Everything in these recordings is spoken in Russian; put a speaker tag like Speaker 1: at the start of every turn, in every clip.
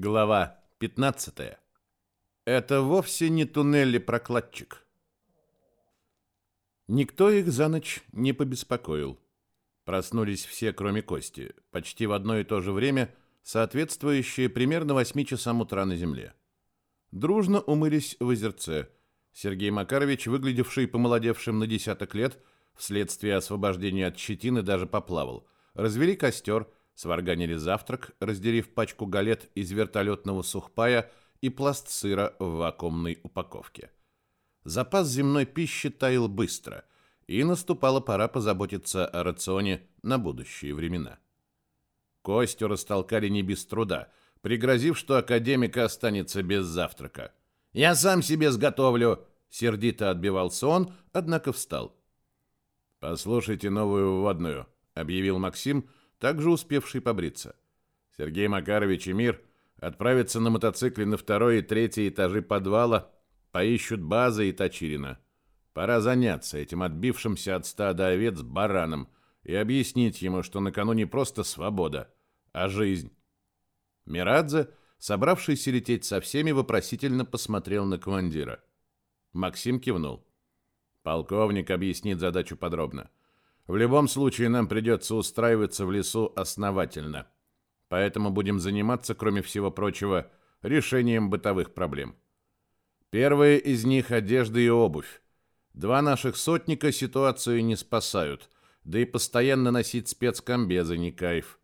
Speaker 1: Глава 15. Это вовсе не туннели-прокладчик. Никто их за ночь не побеспокоил. Проснулись все, кроме Кости, почти в одно и то же время, соответствующее примерно 8 часам утра на земле. Дружно умылись в озерце. Сергей Макарович, выглядевший помолодевшим на десяток лет, вследствие освобождения от щетины даже поплавал. Развели костер – сварганили завтрак, разделив пачку галет из вертолетного сухпая и пласт сыра в вакуумной упаковке. Запас земной пищи таял быстро, и наступала пора позаботиться о рационе на будущие времена. Костю растолкали не без труда, пригрозив, что академик останется без завтрака. «Я сам себе сготовлю!» — сердито отбивался он, однако встал. «Послушайте новую вводную», — объявил Максим, — также успевший побриться. Сергей Макарович и Мир отправятся на мотоцикле на второй и третий этажи подвала, поищут базы и Точирина. Пора заняться этим отбившимся от стада овец бараном и объяснить ему, что накануне просто свобода, а жизнь. Мирадзе, собравшийся лететь со всеми, вопросительно посмотрел на командира. Максим кивнул. Полковник объяснит задачу подробно. В любом случае нам придется устраиваться в лесу основательно. Поэтому будем заниматься, кроме всего прочего, решением бытовых проблем. Первое из них – одежда и обувь. Два наших сотника ситуацию не спасают, да и постоянно носить спецкомбезы не кайф.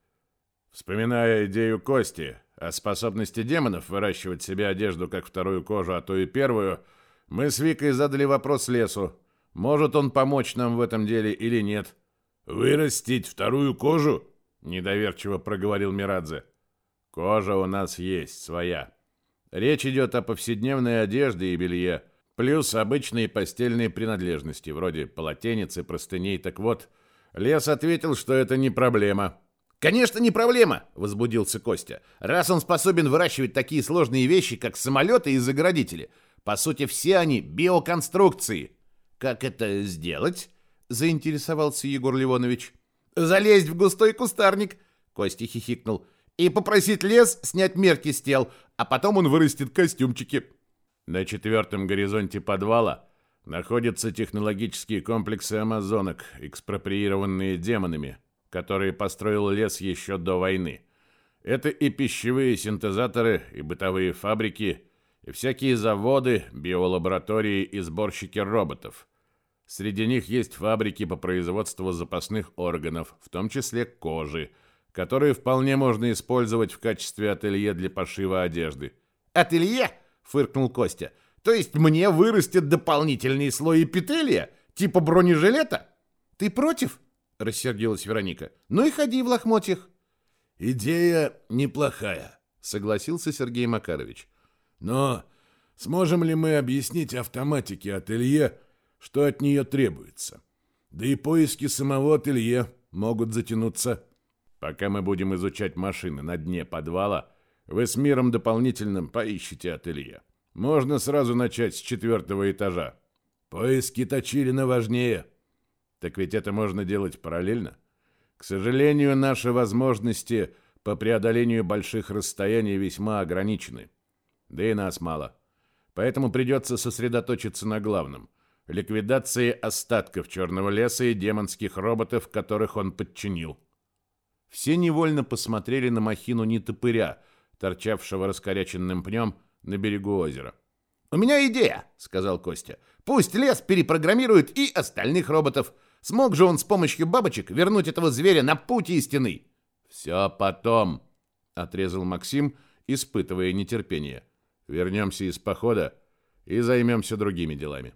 Speaker 1: Вспоминая идею Кости о способности демонов выращивать себе одежду как вторую кожу, а то и первую, мы с Викой задали вопрос лесу, может он помочь нам в этом деле или нет? Вырастить вторую кожу? Недоверчиво проговорил Мирадзе. Кожа у нас есть своя. Речь идет о повседневной одежде и белье, плюс обычные постельные принадлежности, вроде полотенец и простыней. Так вот, Лес ответил, что это не проблема. «Конечно, не проблема!» – возбудился Костя. «Раз он способен выращивать такие сложные вещи, как самолеты и заградители. По сути, все они биоконструкции. «Как это сделать?» — заинтересовался Егор Ливонович. «Залезть в густой кустарник», — Костя хихикнул, «и попросить лес снять мерки с тел, а потом он вырастет костюмчики».
Speaker 2: На четвертом горизонте подвала находятся технологические комплексы амазонок, экспроприированные демонами, которые построил лес еще до войны. Это и пищевые синтезаторы, и бытовые фабрики, и всякие заводы, биолаборатории и сборщики роботов. Среди них есть фабрики по производству запасных органов, в том числе кожи, которые вполне можно использовать в качестве ателье для пошива одежды.
Speaker 1: «Ателье?» — фыркнул Костя. «То есть мне вырастет дополнительный слой эпителия, типа бронежилета?» «Ты против?» — рассердилась Вероника. «Ну и ходи в лохмотьях».
Speaker 3: «Идея неплохая», — согласился Сергей Макарович. «Но сможем ли мы объяснить автоматике ателье, что от нее требуется. Да и поиски самого ателье могут затянуться.
Speaker 2: Пока мы будем изучать машины на дне подвала, вы с миром дополнительным поищите ателье. Можно сразу начать с четвертого этажа.
Speaker 3: Поиски Точилина важнее.
Speaker 2: Так ведь это можно делать параллельно. К сожалению, наши возможности по преодолению больших расстояний весьма ограничены. Да и нас мало. Поэтому придется сосредоточиться на главном ликвидации остатков Черного леса и демонских роботов, которых он подчинил.
Speaker 1: Все невольно посмотрели на махину нетопыря, торчавшего раскоряченным пнем на берегу озера. «У меня идея», — сказал Костя. «Пусть лес перепрограммирует и остальных роботов. Смог же он с помощью бабочек вернуть этого зверя на путь истины?»
Speaker 2: «Все потом», — отрезал Максим, испытывая нетерпение. «Вернемся из похода и займемся другими делами».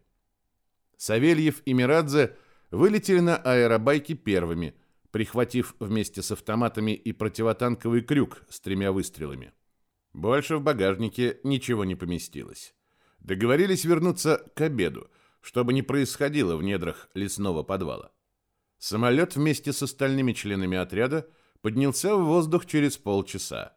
Speaker 1: Савельев и Мирадзе вылетели на аэробайке первыми, прихватив вместе с автоматами и противотанковый крюк с тремя выстрелами. Больше в багажнике ничего не поместилось. Договорились вернуться к обеду, чтобы не происходило в недрах лесного подвала. Самолет вместе с остальными членами отряда поднялся в воздух через полчаса.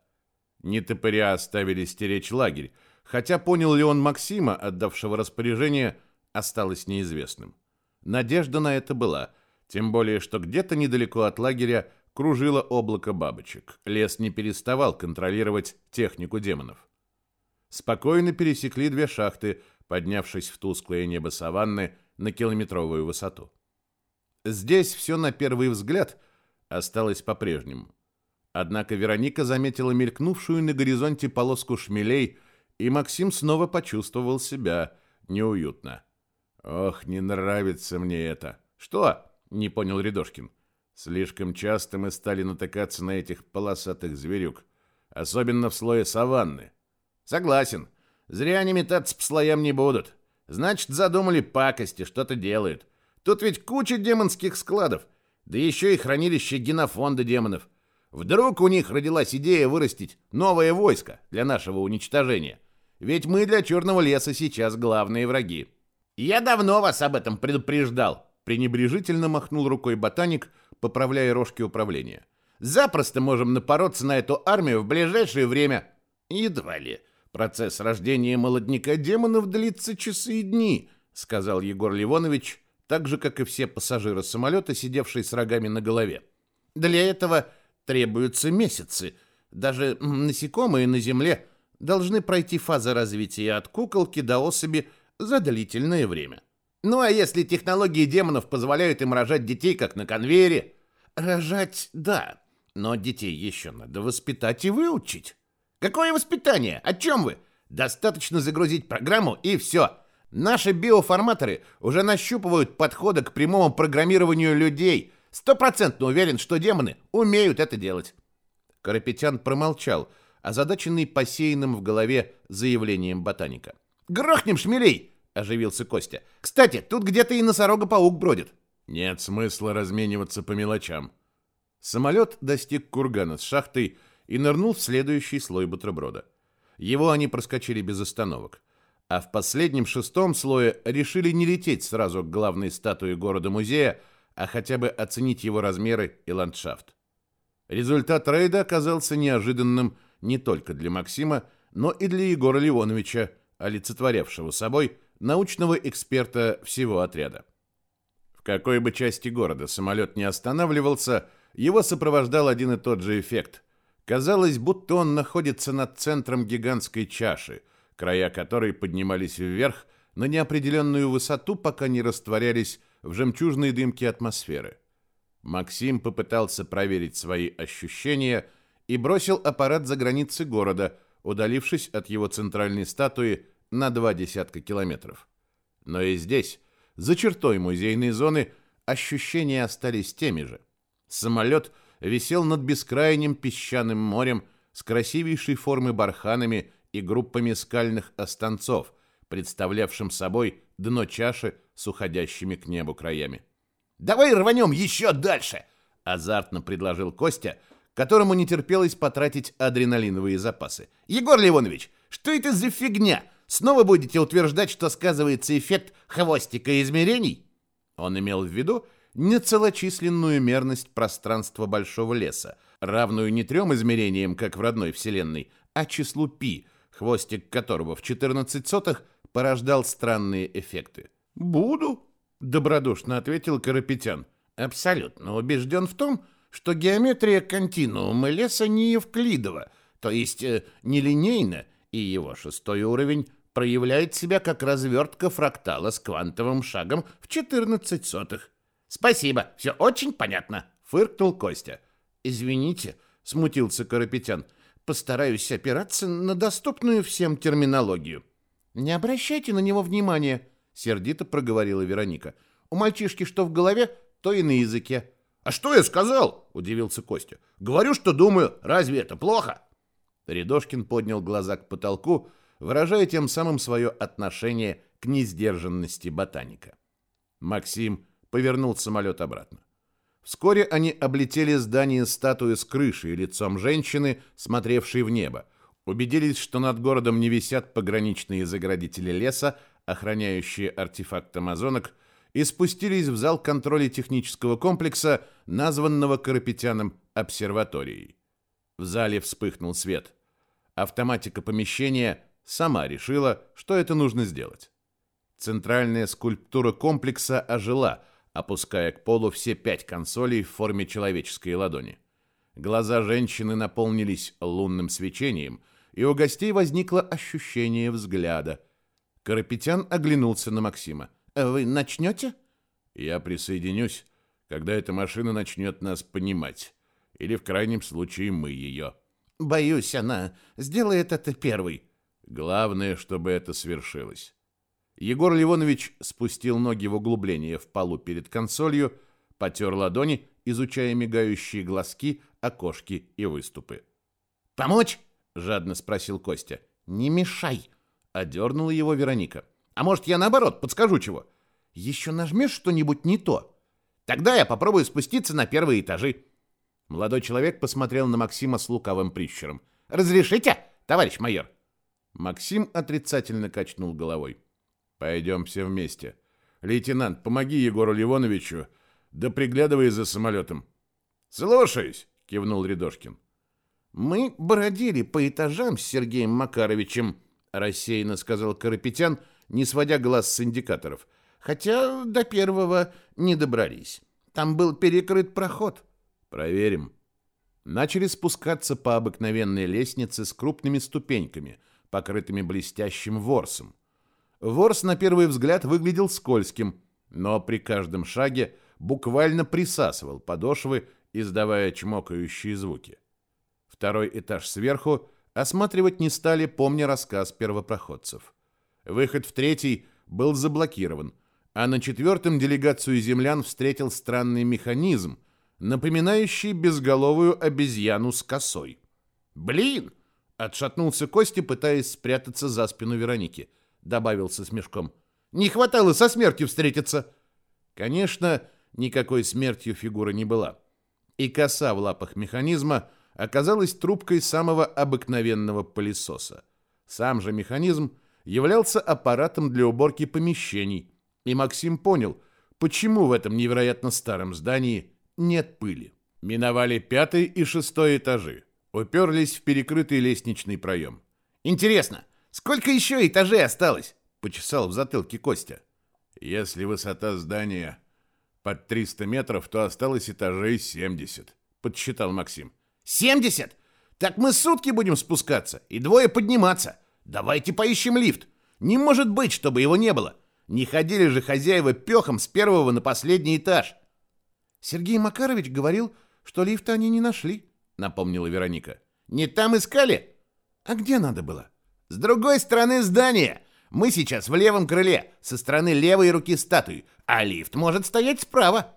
Speaker 1: Нетопыря оставили стеречь лагерь, хотя понял ли он Максима, отдавшего распоряжение, осталось неизвестным. Надежда на это была, тем более, что где-то недалеко от лагеря кружило облако бабочек. Лес не переставал контролировать технику демонов. Спокойно пересекли две шахты, поднявшись в тусклое небо саванны на километровую высоту. Здесь все на первый взгляд осталось по-прежнему. Однако Вероника заметила мелькнувшую на горизонте полоску шмелей, и Максим снова почувствовал себя неуютно. «Ох, не нравится мне это!» «Что?» — не понял Рядошкин. «Слишком часто мы стали натыкаться на этих полосатых зверюк, особенно в слое саванны». «Согласен. Зря они метаться по слоям не будут. Значит, задумали пакости, что-то делают. Тут ведь куча демонских складов, да еще и хранилище генофонда демонов. Вдруг у них родилась идея вырастить новое войско для нашего уничтожения. Ведь мы для Черного леса сейчас главные враги. Я давно вас об этом предупреждал, пренебрежительно махнул рукой ботаник, поправляя рожки управления. Запросто можем напороться на эту армию в ближайшее время. Едва ли. Процесс рождения молодняка демонов длится часы и дни, сказал Егор Ливонович, так же как и все пассажиры самолета, сидевшие с рогами на голове. Для этого требуются месяцы. Даже насекомые на Земле должны пройти фазы развития от куколки до особи за длительное время. Ну а если технологии демонов позволяют им рожать детей как на конвейере? Рожать, да, но детей еще надо воспитать и выучить. Какое воспитание? О чем вы? Достаточно загрузить программу и все. Наши биоформаторы уже нащупывают подходы к прямому программированию людей – Стопроцентно уверен, что демоны умеют это делать. Карапетян промолчал, озадаченный посеянным в голове заявлением ботаника. «Грохнем шмелей!» — оживился Костя. «Кстати, тут где-то и носорога-паук бродит».
Speaker 3: Нет смысла размениваться по мелочам. Самолет достиг кургана с шахтой и нырнул в следующий слой бутерброда. Его они проскочили без остановок. А в последнем шестом слое решили не лететь сразу к главной статуе города-музея, а хотя бы оценить его размеры и ландшафт. Результат рейда оказался неожиданным не только для Максима, но и для Егора Леоновича, олицетворявшего собой научного эксперта всего отряда. В какой бы части города самолет не останавливался, его сопровождал один и тот же эффект. Казалось, будто он находится над центром гигантской чаши, края которой поднимались вверх на неопределенную высоту, пока не растворялись в жемчужной дымке атмосферы. Максим попытался проверить свои ощущения и бросил аппарат за границы города, удалившись от его центральной статуи на два десятка километров. Но и здесь, за чертой музейной зоны, ощущения остались теми же. Самолет висел над бескрайним песчаным морем с красивейшей формы барханами и группами скальных останцов, представлявшим собой дно чаши с уходящими к небу краями. «Давай рванем еще дальше!» — азартно предложил Костя, которому не терпелось потратить адреналиновые запасы. «Егор Леонович, что это за фигня? Снова будете утверждать, что сказывается эффект хвостика измерений?» Он имел в виду нецелочисленную мерность пространства большого леса, равную не трем измерениям, как в родной вселенной, а числу π, хвостик которого в 14 сотых порождал странные эффекты. «Буду», — добродушно ответил Карапетян. «Абсолютно убежден в том, что геометрия континуума леса не евклидова, то есть э, нелинейна, и его шестой уровень проявляет себя как развертка фрактала с квантовым шагом в 14 сотых. «Спасибо, все очень понятно», — фыркнул Костя. «Извините», — смутился Карапетян, — «постараюсь опираться на доступную всем терминологию». «Не обращайте на него внимания», — сердито проговорила Вероника. «У мальчишки что в голове, то и на языке». «А что я сказал?» — удивился Костя. «Говорю, что думаю. Разве это плохо?»
Speaker 1: Рядошкин поднял глаза к потолку, выражая тем самым свое отношение к несдержанности ботаника. Максим повернул самолет обратно. Вскоре они облетели здание статуи с крышей лицом женщины, смотревшей в небо, убедились, что над городом не висят пограничные заградители леса, охраняющие артефакт амазонок, и спустились в зал контроля технического комплекса, названного Карапетяном обсерваторией. В зале вспыхнул свет. Автоматика помещения сама решила, что это нужно сделать. Центральная скульптура комплекса ожила, опуская к полу все пять консолей в форме человеческой ладони – Глаза женщины наполнились лунным свечением, и у гостей возникло ощущение взгляда. Карапетян оглянулся на Максима. «Вы начнете?»
Speaker 2: «Я присоединюсь, когда эта машина начнет нас понимать. Или, в крайнем случае, мы ее».
Speaker 1: «Боюсь, она сделает это первой».
Speaker 2: «Главное, чтобы это свершилось».
Speaker 1: Егор Ливонович спустил ноги в углубление в полу перед консолью, потер ладони, изучая мигающие глазки, окошки и выступы. «Помочь?» — жадно спросил Костя. «Не мешай!» — одернула его Вероника. «А может, я наоборот подскажу чего? Еще нажмешь что-нибудь не то? Тогда я попробую спуститься на первые этажи». Молодой человек посмотрел на Максима с лукавым прищуром. «Разрешите, товарищ майор?» Максим отрицательно качнул головой.
Speaker 2: Пойдем все вместе. Лейтенант, помоги Егору Ливоновичу, да приглядывай за самолетом.
Speaker 1: Слушаюсь, кивнул Рядошкин. Мы бродили по этажам с Сергеем Макаровичем, рассеянно сказал Карапетян, не сводя глаз с индикаторов. Хотя до первого не добрались. Там был перекрыт проход.
Speaker 2: Проверим.
Speaker 1: Начали спускаться по обыкновенной лестнице с крупными ступеньками, покрытыми блестящим ворсом. Ворс на первый взгляд выглядел скользким, но при каждом шаге буквально присасывал подошвы, издавая чмокающие звуки. Второй этаж сверху осматривать не стали, помня рассказ первопроходцев. Выход в третий был заблокирован, а на четвертом делегацию землян встретил странный механизм, напоминающий безголовую обезьяну с косой. «Блин!» — отшатнулся Костя, пытаясь спрятаться за спину Вероники — добавил со смешком. Не хватало со смертью встретиться. Конечно, никакой смертью фигура не была. И коса в лапах механизма оказалась трубкой самого обыкновенного пылесоса. Сам же механизм являлся аппаратом для уборки помещений, и Максим понял, почему в этом невероятно старом здании нет пыли. Миновали пятый и шестой этажи, уперлись в перекрытый лестничный проем. «Интересно, Сколько еще этажей осталось? Почесал в затылке Костя.
Speaker 2: Если высота здания под 300 метров, то осталось этажей 70, подсчитал Максим.
Speaker 1: 70? Так мы сутки будем спускаться и двое подниматься. Давайте поищем лифт. Не может быть, чтобы его не было. Не ходили же хозяева пехом с первого на последний этаж. Сергей Макарович говорил, что лифта они не нашли, напомнила Вероника. Не там искали? А где надо было? С другой стороны здания. Мы сейчас в левом крыле, со стороны левой руки статуи, а лифт может стоять справа.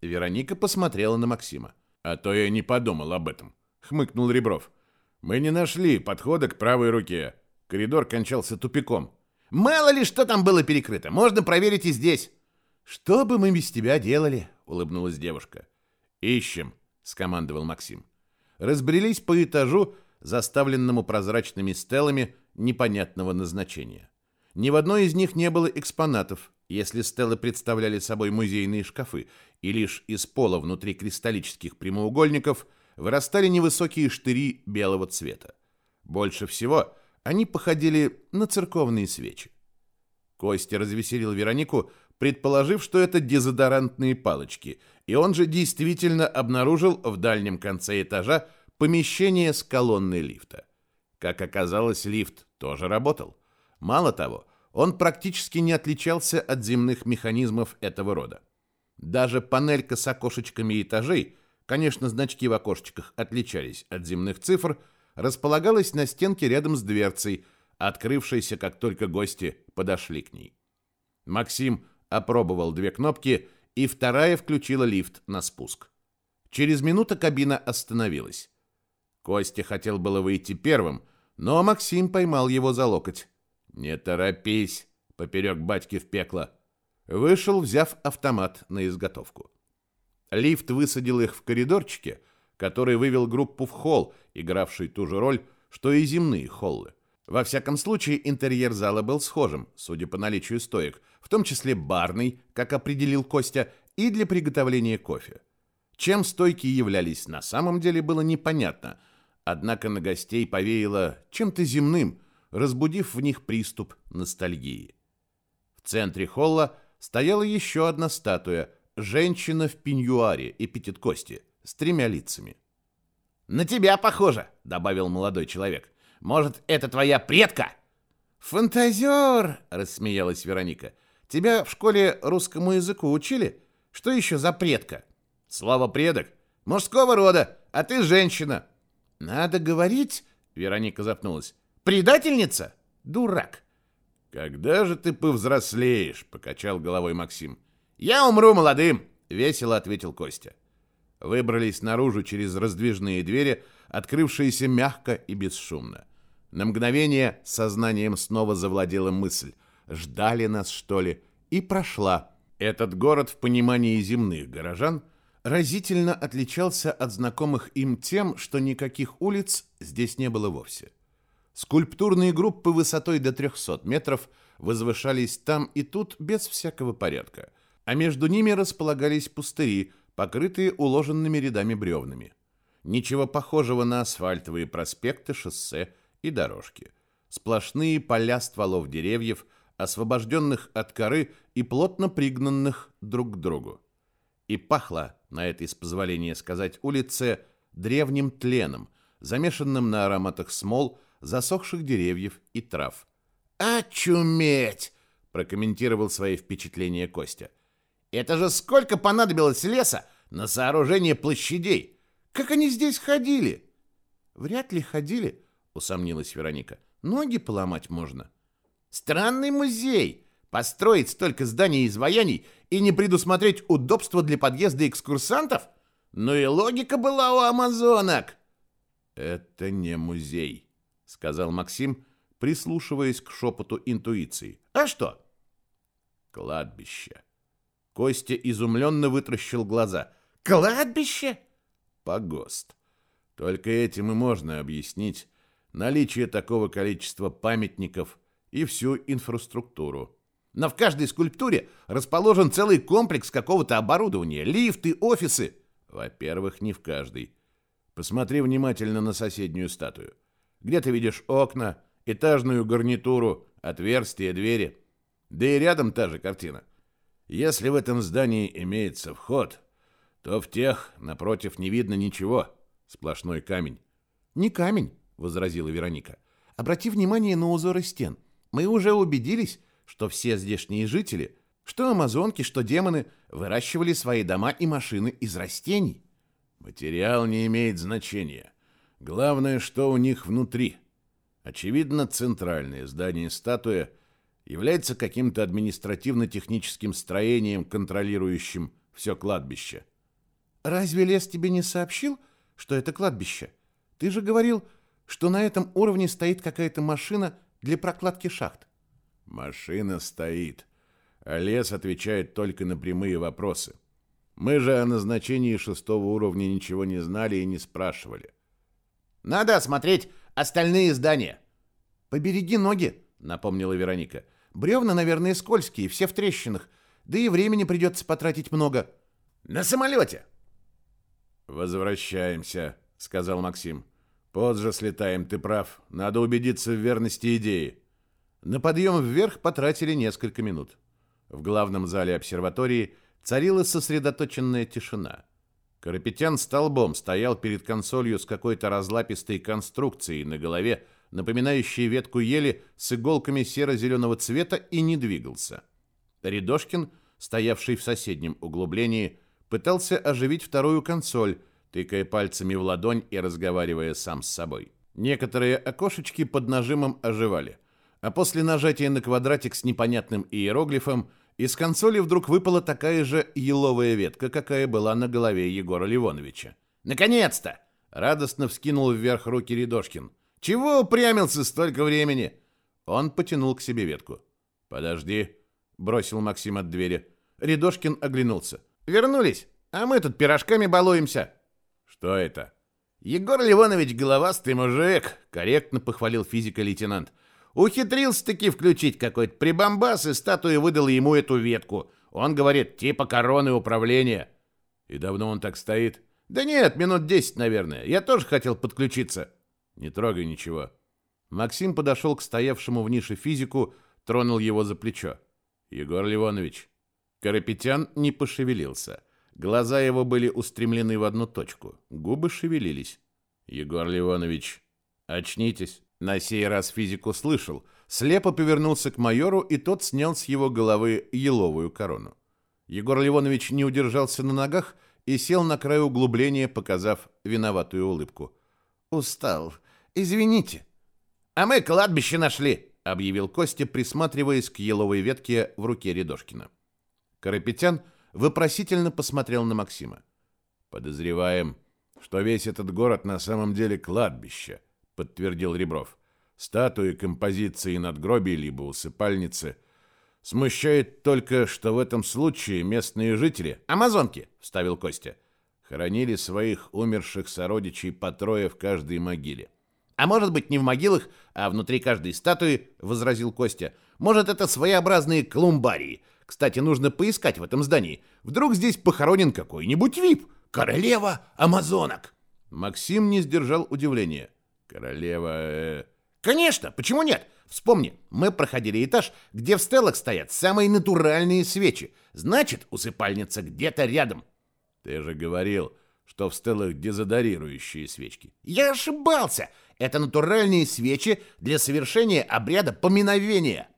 Speaker 1: Вероника посмотрела на Максима.
Speaker 2: А то я не подумал об этом, хмыкнул Ребров. Мы не нашли подхода к правой руке. Коридор кончался тупиком.
Speaker 1: Мало ли что там было перекрыто. Можно проверить и здесь. Что бы мы без тебя делали? улыбнулась девушка. Ищем, скомандовал Максим. Разбрелись по этажу, заставленному прозрачными стелами, непонятного назначения. Ни в одной из них не было экспонатов, если стелы представляли собой музейные шкафы, и лишь из пола внутри кристаллических прямоугольников вырастали невысокие штыри белого цвета. Больше всего они походили на церковные свечи. Костя развеселил Веронику, предположив, что это дезодорантные палочки, и он же действительно обнаружил в дальнем конце этажа помещение с колонной лифта. Как оказалось, лифт тоже работал. Мало того, он практически не отличался от земных механизмов этого рода. Даже панелька с окошечками этажей, конечно, значки в окошечках отличались от земных цифр, располагалась на стенке рядом с дверцей, открывшейся, как только гости подошли к ней. Максим опробовал две кнопки, и вторая включила лифт на спуск. Через минуту кабина остановилась. Костя хотел было выйти первым, но Максим поймал его за локоть. «Не торопись, поперек батьки в пекло». Вышел, взяв автомат на изготовку. Лифт высадил их в коридорчике, который вывел группу в холл, игравший ту же роль, что и земные холлы. Во всяком случае, интерьер зала был схожим, судя по наличию стоек, в том числе барный, как определил Костя, и для приготовления кофе. Чем стойки являлись на самом деле, было непонятно – Однако на гостей повеяло чем-то земным, разбудив в них приступ ностальгии. В центре холла стояла еще одна статуя – женщина в пеньюаре, эпитет кости, с тремя лицами.
Speaker 2: На тебя похоже, добавил молодой человек. Может, это твоя предка? Фантазер, рассмеялась Вероника. Тебя в школе русскому языку учили? Что еще за предка? Слово предок мужского рода, а ты женщина. Надо говорить, Вероника запнулась. Предательница? Дурак.
Speaker 3: Когда же ты повзрослеешь, покачал головой Максим.
Speaker 2: Я умру молодым, весело ответил Костя. Выбрались наружу через раздвижные двери, открывшиеся мягко и бесшумно. На мгновение сознанием снова завладела мысль. Ждали нас, что ли? И прошла. Этот город в понимании земных горожан разительно отличался от знакомых им тем, что никаких улиц здесь не было вовсе. Скульптурные группы высотой до 300 метров возвышались там и тут без всякого порядка, а между ними располагались пустыри, покрытые уложенными рядами бревнами. Ничего похожего на асфальтовые проспекты, шоссе и дорожки. Сплошные поля стволов деревьев, освобожденных от коры и плотно пригнанных друг к другу. И пахло на этой, с позволения сказать, улице древним тленом, замешанным на ароматах смол, засохших деревьев и трав. «Очуметь!» – прокомментировал свои впечатления Костя. «Это же сколько понадобилось леса на сооружение площадей! Как они здесь ходили?» «Вряд ли ходили», — усомнилась Вероника. «Ноги поломать можно». «Странный музей! Построить столько зданий и изваяний и не предусмотреть удобства для подъезда экскурсантов? Ну и логика была у амазонок!»
Speaker 1: «Это не музей», — сказал Максим, прислушиваясь к шепоту интуиции.
Speaker 2: «А что?»
Speaker 1: «Кладбище». Костя изумленно вытращил глаза.
Speaker 2: «Кладбище?»
Speaker 1: «Погост. Только этим и можно объяснить наличие такого количества памятников и всю инфраструктуру.
Speaker 2: Но в каждой скульптуре расположен целый комплекс какого-то оборудования, лифты, офисы.
Speaker 1: Во-первых, не в каждой. Посмотри внимательно на соседнюю статую. Где ты видишь окна, этажную гарнитуру, отверстия, двери? Да и рядом та же картина. Если в этом здании имеется вход, то в тех, напротив, не видно ничего. Сплошной камень.
Speaker 2: Не камень, возразила Вероника. Обрати внимание на узоры стен. Мы уже убедились, что все здешние жители, что амазонки, что демоны, выращивали свои дома и машины из растений.
Speaker 1: Материал не имеет значения. Главное, что у них внутри. Очевидно, центральное здание статуя является каким-то административно-техническим строением, контролирующим все кладбище.
Speaker 2: Разве лес тебе не сообщил, что это кладбище? Ты же говорил, что на этом уровне стоит какая-то машина для прокладки шахт.
Speaker 1: Машина стоит, а лес отвечает только на прямые вопросы. Мы же о назначении шестого уровня ничего не знали и не спрашивали.
Speaker 2: Надо осмотреть остальные здания. Побереги ноги, напомнила Вероника. Бревна, наверное, скользкие, все в трещинах. Да и времени придется потратить много. На самолете.
Speaker 1: Возвращаемся, сказал Максим. Позже слетаем, ты прав. Надо убедиться в верности идеи. На подъем вверх потратили несколько минут. В главном зале обсерватории царила сосредоточенная тишина. Карапетян столбом стоял перед консолью с какой-то разлапистой конструкцией на голове, напоминающей ветку ели с иголками серо-зеленого цвета, и не двигался. Рядошкин, стоявший в соседнем углублении, пытался оживить вторую консоль, тыкая пальцами в ладонь и разговаривая сам с собой. Некоторые окошечки под нажимом оживали а после нажатия на квадратик с непонятным иероглифом из консоли вдруг выпала такая же еловая ветка, какая была на голове Егора Ливоновича.
Speaker 2: «Наконец-то!» — радостно вскинул вверх руки Рядошкин. «Чего упрямился столько времени?»
Speaker 1: Он потянул к себе ветку. «Подожди», — бросил Максим от двери. Рядошкин оглянулся.
Speaker 2: «Вернулись, а мы тут пирожками балуемся».
Speaker 1: «Что это?»
Speaker 2: «Егор Ливонович головастый мужик», — корректно похвалил физика-лейтенант. Ухитрился-таки включить какой-то прибамбас, и статуя выдала ему эту ветку. Он говорит, типа короны управления.
Speaker 1: И давно он так стоит?
Speaker 2: Да нет, минут десять, наверное. Я тоже хотел подключиться.
Speaker 1: Не трогай ничего. Максим подошел к стоявшему в нише физику, тронул его за плечо. Егор Ливонович. Карапетян не пошевелился. Глаза его были устремлены в одну точку. Губы шевелились. Егор Ливонович, очнитесь. На сей раз физик услышал, слепо повернулся к майору, и тот снял с его головы еловую корону. Егор Ливонович не удержался на ногах и сел на край углубления, показав виноватую улыбку. «Устал. Извините». «А мы кладбище нашли», — объявил Костя, присматриваясь к еловой ветке в руке Рядошкина. Карапетян вопросительно посмотрел на Максима.
Speaker 3: «Подозреваем, что весь этот город на самом деле кладбище», — подтвердил Ребров. «Статуи, композиции, надгробия либо усыпальницы. Смущает только, что в этом случае местные жители...»
Speaker 1: «Амазонки», — вставил Костя.
Speaker 3: «Хоронили своих умерших сородичей по трое в каждой могиле».
Speaker 1: «А может быть, не в могилах, а внутри каждой статуи», — возразил Костя. «Может, это своеобразные колумбарии. Кстати, нужно поискать в этом здании. Вдруг здесь похоронен какой-нибудь вип. Королева амазонок».
Speaker 3: Максим не сдержал удивления. «Королева... Э...
Speaker 1: Конечно, почему нет? Вспомни, мы проходили этаж, где в стелах стоят самые натуральные свечи. Значит, усыпальница где-то рядом.
Speaker 3: Ты же говорил, что в стелах дезодорирующие свечки.
Speaker 1: Я ошибался. Это натуральные свечи для совершения обряда поминовения.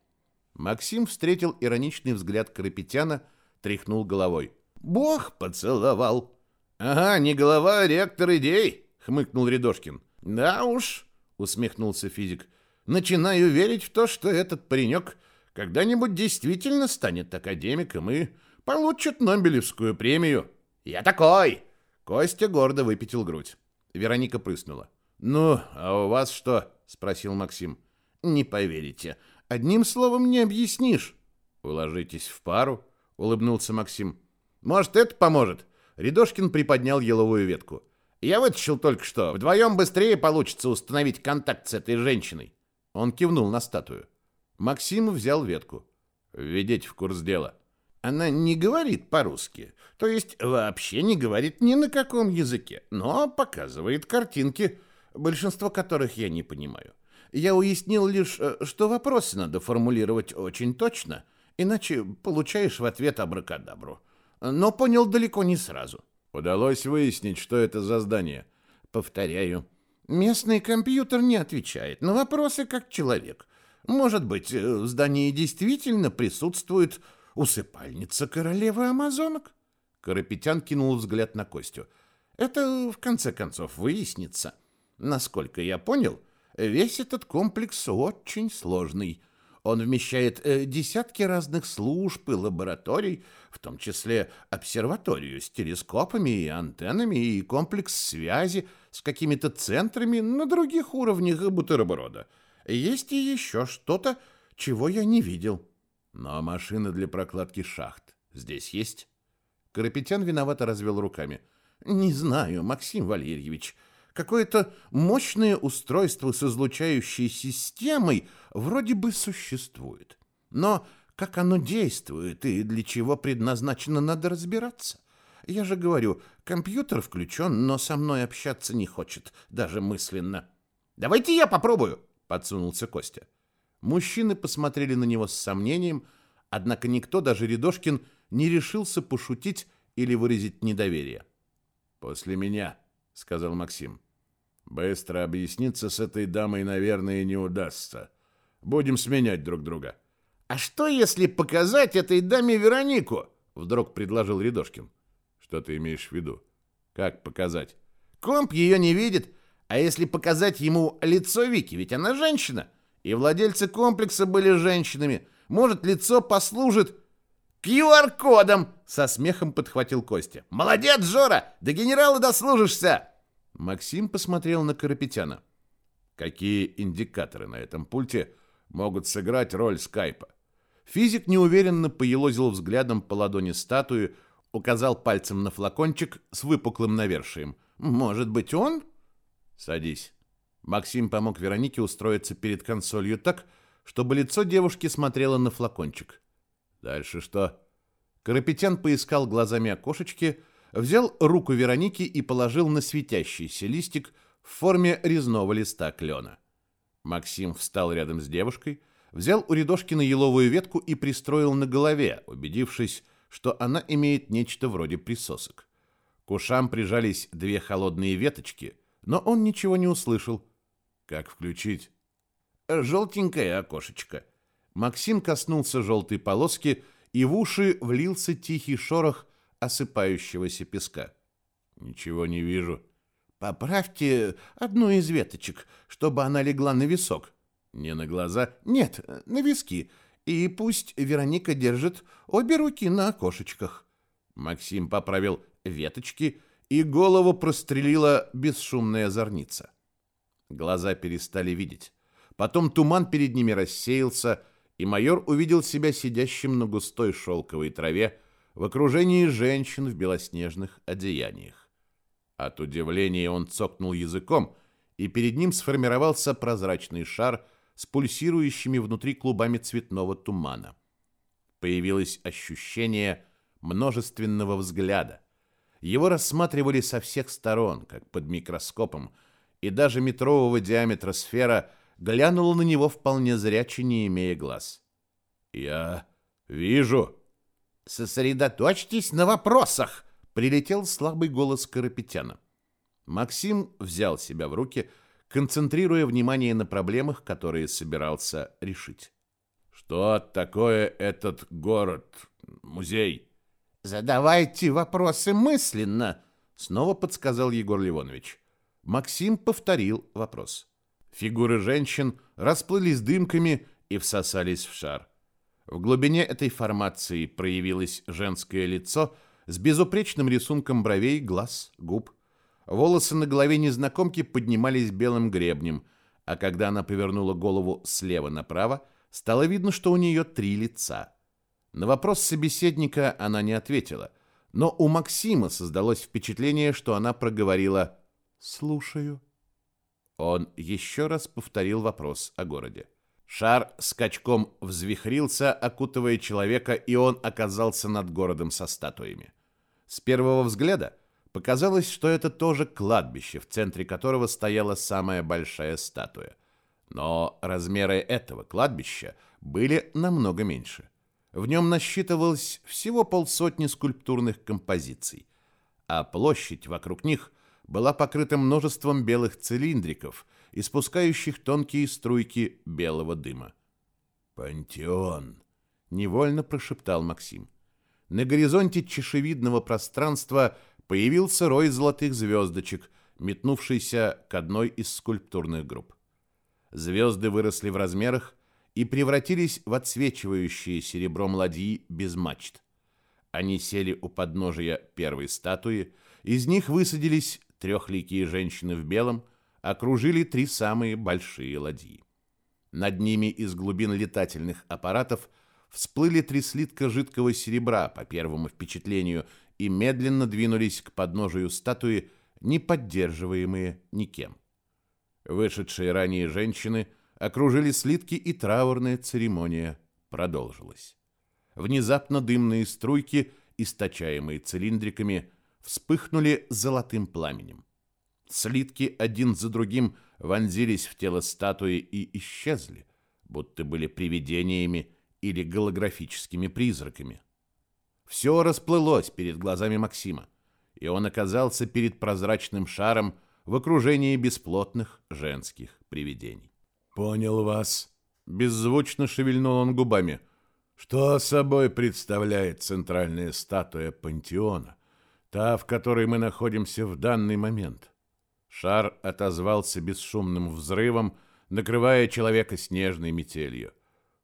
Speaker 1: Максим встретил ироничный взгляд Карапетяна, тряхнул головой. Бог поцеловал. Ага, не голова, а ректор идей, хмыкнул Рядошкин. Да уж, усмехнулся физик. Начинаю верить в то, что этот паренек когда-нибудь действительно станет академиком и получит Нобелевскую премию. Я такой! Костя гордо выпятил грудь. Вероника прыснула. «Ну, а у вас что?» — спросил Максим. «Не поверите. Одним словом не объяснишь». «Уложитесь в пару», — улыбнулся Максим. «Может, это поможет?» Рядошкин приподнял еловую ветку. «Я вытащил только что. Вдвоем быстрее получится установить контакт с этой женщиной». Он кивнул на статую. Максим взял ветку. «Введите в курс дела». Она не говорит по-русски, то есть вообще не говорит ни на каком языке, но показывает картинки, большинство которых я не понимаю. Я уяснил лишь, э, что вопросы надо формулировать очень точно, иначе получаешь в ответ абракадабру. Но понял далеко не сразу.
Speaker 3: Удалось выяснить, что это за здание.
Speaker 1: Повторяю, Местный компьютер не отвечает на вопросы как человек. Может быть, э, в здании действительно присутствует усыпальница королевы амазонок? Карапетян кинул взгляд на Костю. Это, в конце концов, выяснится. Насколько я понял, весь этот комплекс очень сложный. Он вмещает э, десятки разных служб и лабораторий, в том числе обсерваторию с телескопами и антеннами и комплекс связи с какими-то центрами на других уровнях бутерброда. Есть и еще что-то, чего я не видел. Но машины для прокладки шахт здесь есть? Карапетян виновато развел руками. Не знаю, Максим Валерьевич. Какое-то мощное устройство с излучающей системой вроде бы существует. Но как оно действует и для чего предназначено, надо разбираться. Я же говорю, компьютер включен, но со мной общаться не хочет, даже мысленно. «Давайте я попробую», — подсунулся Костя. Мужчины посмотрели на него с сомнением, однако никто, даже Рядошкин, не решился пошутить или выразить недоверие.
Speaker 3: «После меня», — сказал Максим. Быстро объясниться с этой дамой, наверное, не удастся. Будем сменять друг друга.
Speaker 1: А что, если показать этой даме Веронику? Вдруг предложил Рядошкин.
Speaker 3: Что ты имеешь в виду? Как показать?
Speaker 1: Комп ее не видит. А если показать ему лицо Вики, ведь она женщина. И владельцы комплекса были женщинами. Может, лицо послужит QR-кодом, со смехом подхватил Костя. Молодец, Жора, до генерала дослужишься. Максим посмотрел на Карапетяна.
Speaker 3: Какие индикаторы на этом пульте могут сыграть роль скайпа?
Speaker 1: Физик неуверенно поелозил взглядом по ладони статуи, указал пальцем на флакончик с выпуклым навершием. Может быть, он? Садись. Максим помог Веронике устроиться перед консолью так, чтобы лицо девушки смотрело на флакончик. Дальше что? Карапетян поискал глазами окошечки, взял руку Вероники и положил на светящийся листик в форме резного листа клена. Максим встал рядом с девушкой, взял у Рядошкина еловую ветку и пристроил на голове, убедившись, что она имеет нечто вроде присосок. К ушам прижались две холодные веточки, но он ничего не услышал.
Speaker 3: Как включить?
Speaker 1: Желтенькое окошечко. Максим коснулся желтой полоски, и в уши влился тихий шорох осыпающегося песка.
Speaker 3: Ничего не вижу.
Speaker 1: Поправьте одну из веточек, чтобы она легла на висок.
Speaker 3: Не на глаза?
Speaker 1: Нет, на виски. И пусть Вероника держит обе руки на окошечках. Максим поправил веточки, и голову прострелила бесшумная зорница. Глаза перестали видеть. Потом туман перед ними рассеялся, и майор увидел себя сидящим на густой шелковой траве в окружении женщин в белоснежных одеяниях. От удивления он цокнул языком, и перед ним сформировался прозрачный шар с пульсирующими внутри клубами цветного тумана. Появилось ощущение множественного взгляда. Его рассматривали со всех сторон, как под микроскопом, и даже метрового диаметра сфера глянула на него вполне зряче, не имея глаз.
Speaker 3: «Я вижу».
Speaker 1: «Сосредоточьтесь на вопросах!» — прилетел слабый голос Карапетяна. Максим взял себя в руки, концентрируя внимание на проблемах, которые собирался решить.
Speaker 3: «Что такое этот город, музей?»
Speaker 1: «Задавайте вопросы мысленно», — снова подсказал Егор Ливонович. Максим повторил вопрос. Фигуры женщин расплылись дымками и всосались в шар. В глубине этой формации проявилось женское лицо с безупречным рисунком бровей, глаз, губ. Волосы на голове незнакомки поднимались белым гребнем, а когда она повернула голову слева направо, стало видно, что у нее три лица. На вопрос собеседника она не ответила, но у Максима создалось впечатление, что она проговорила «Слушаю». Он еще раз повторил вопрос о городе. Шар скачком взвихрился, окутывая человека, и он оказался над городом со статуями. С первого взгляда показалось, что это тоже кладбище, в центре которого стояла самая большая статуя. Но размеры этого кладбища были намного меньше. В нем насчитывалось всего полсотни скульптурных композиций, а площадь вокруг них была покрыта множеством белых цилиндриков, испускающих тонкие струйки белого дыма.
Speaker 3: «Пантеон!»
Speaker 1: — невольно прошептал Максим. На горизонте чешевидного пространства появился рой золотых звездочек, метнувшийся к одной из скульптурных групп. Звезды выросли в размерах и превратились в отсвечивающие серебром ладьи без мачт. Они сели у подножия первой статуи, из них высадились трехликие женщины в белом окружили три самые большие ладьи. Над ними из глубин летательных аппаратов всплыли три слитка жидкого серебра по первому впечатлению и медленно двинулись к подножию статуи, не поддерживаемые никем. Вышедшие ранее женщины окружили слитки, и траурная церемония продолжилась. Внезапно дымные струйки, источаемые цилиндриками, вспыхнули золотым пламенем. Слитки один за другим вонзились в тело статуи и исчезли, будто были привидениями или голографическими призраками. Все расплылось перед глазами Максима, и он оказался перед прозрачным шаром в окружении бесплотных женских привидений.
Speaker 3: «Понял вас», —
Speaker 1: беззвучно шевельнул он губами.
Speaker 3: «Что собой представляет центральная статуя пантеона?» Та, в которой мы находимся в данный момент. Шар отозвался бесшумным взрывом, накрывая человека снежной метелью.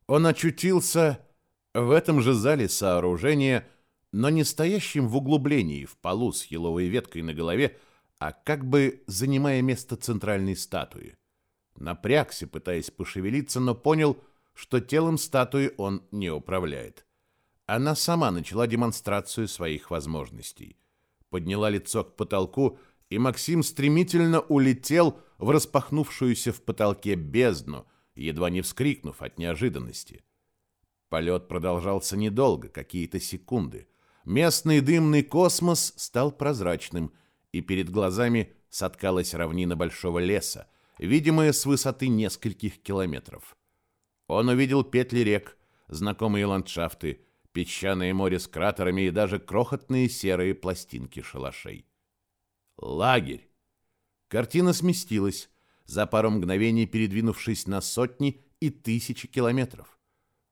Speaker 3: Он очутился в этом же зале сооружения, но не стоящим в углублении в полу с еловой веткой на голове, а как бы занимая место центральной статуи. Напрягся, пытаясь пошевелиться, но понял, что телом статуи он не управляет. Она сама начала демонстрацию своих возможностей подняла лицо к потолку, и Максим стремительно улетел в распахнувшуюся в потолке бездну, едва не вскрикнув от неожиданности. Полет продолжался недолго, какие-то секунды. Местный дымный космос стал прозрачным, и перед глазами соткалась равнина большого леса, видимая с высоты нескольких километров. Он увидел петли рек, знакомые ландшафты, песчаное море с кратерами и даже крохотные серые пластинки шалашей. Лагерь.
Speaker 1: Картина сместилась, за пару мгновений передвинувшись на сотни и тысячи километров.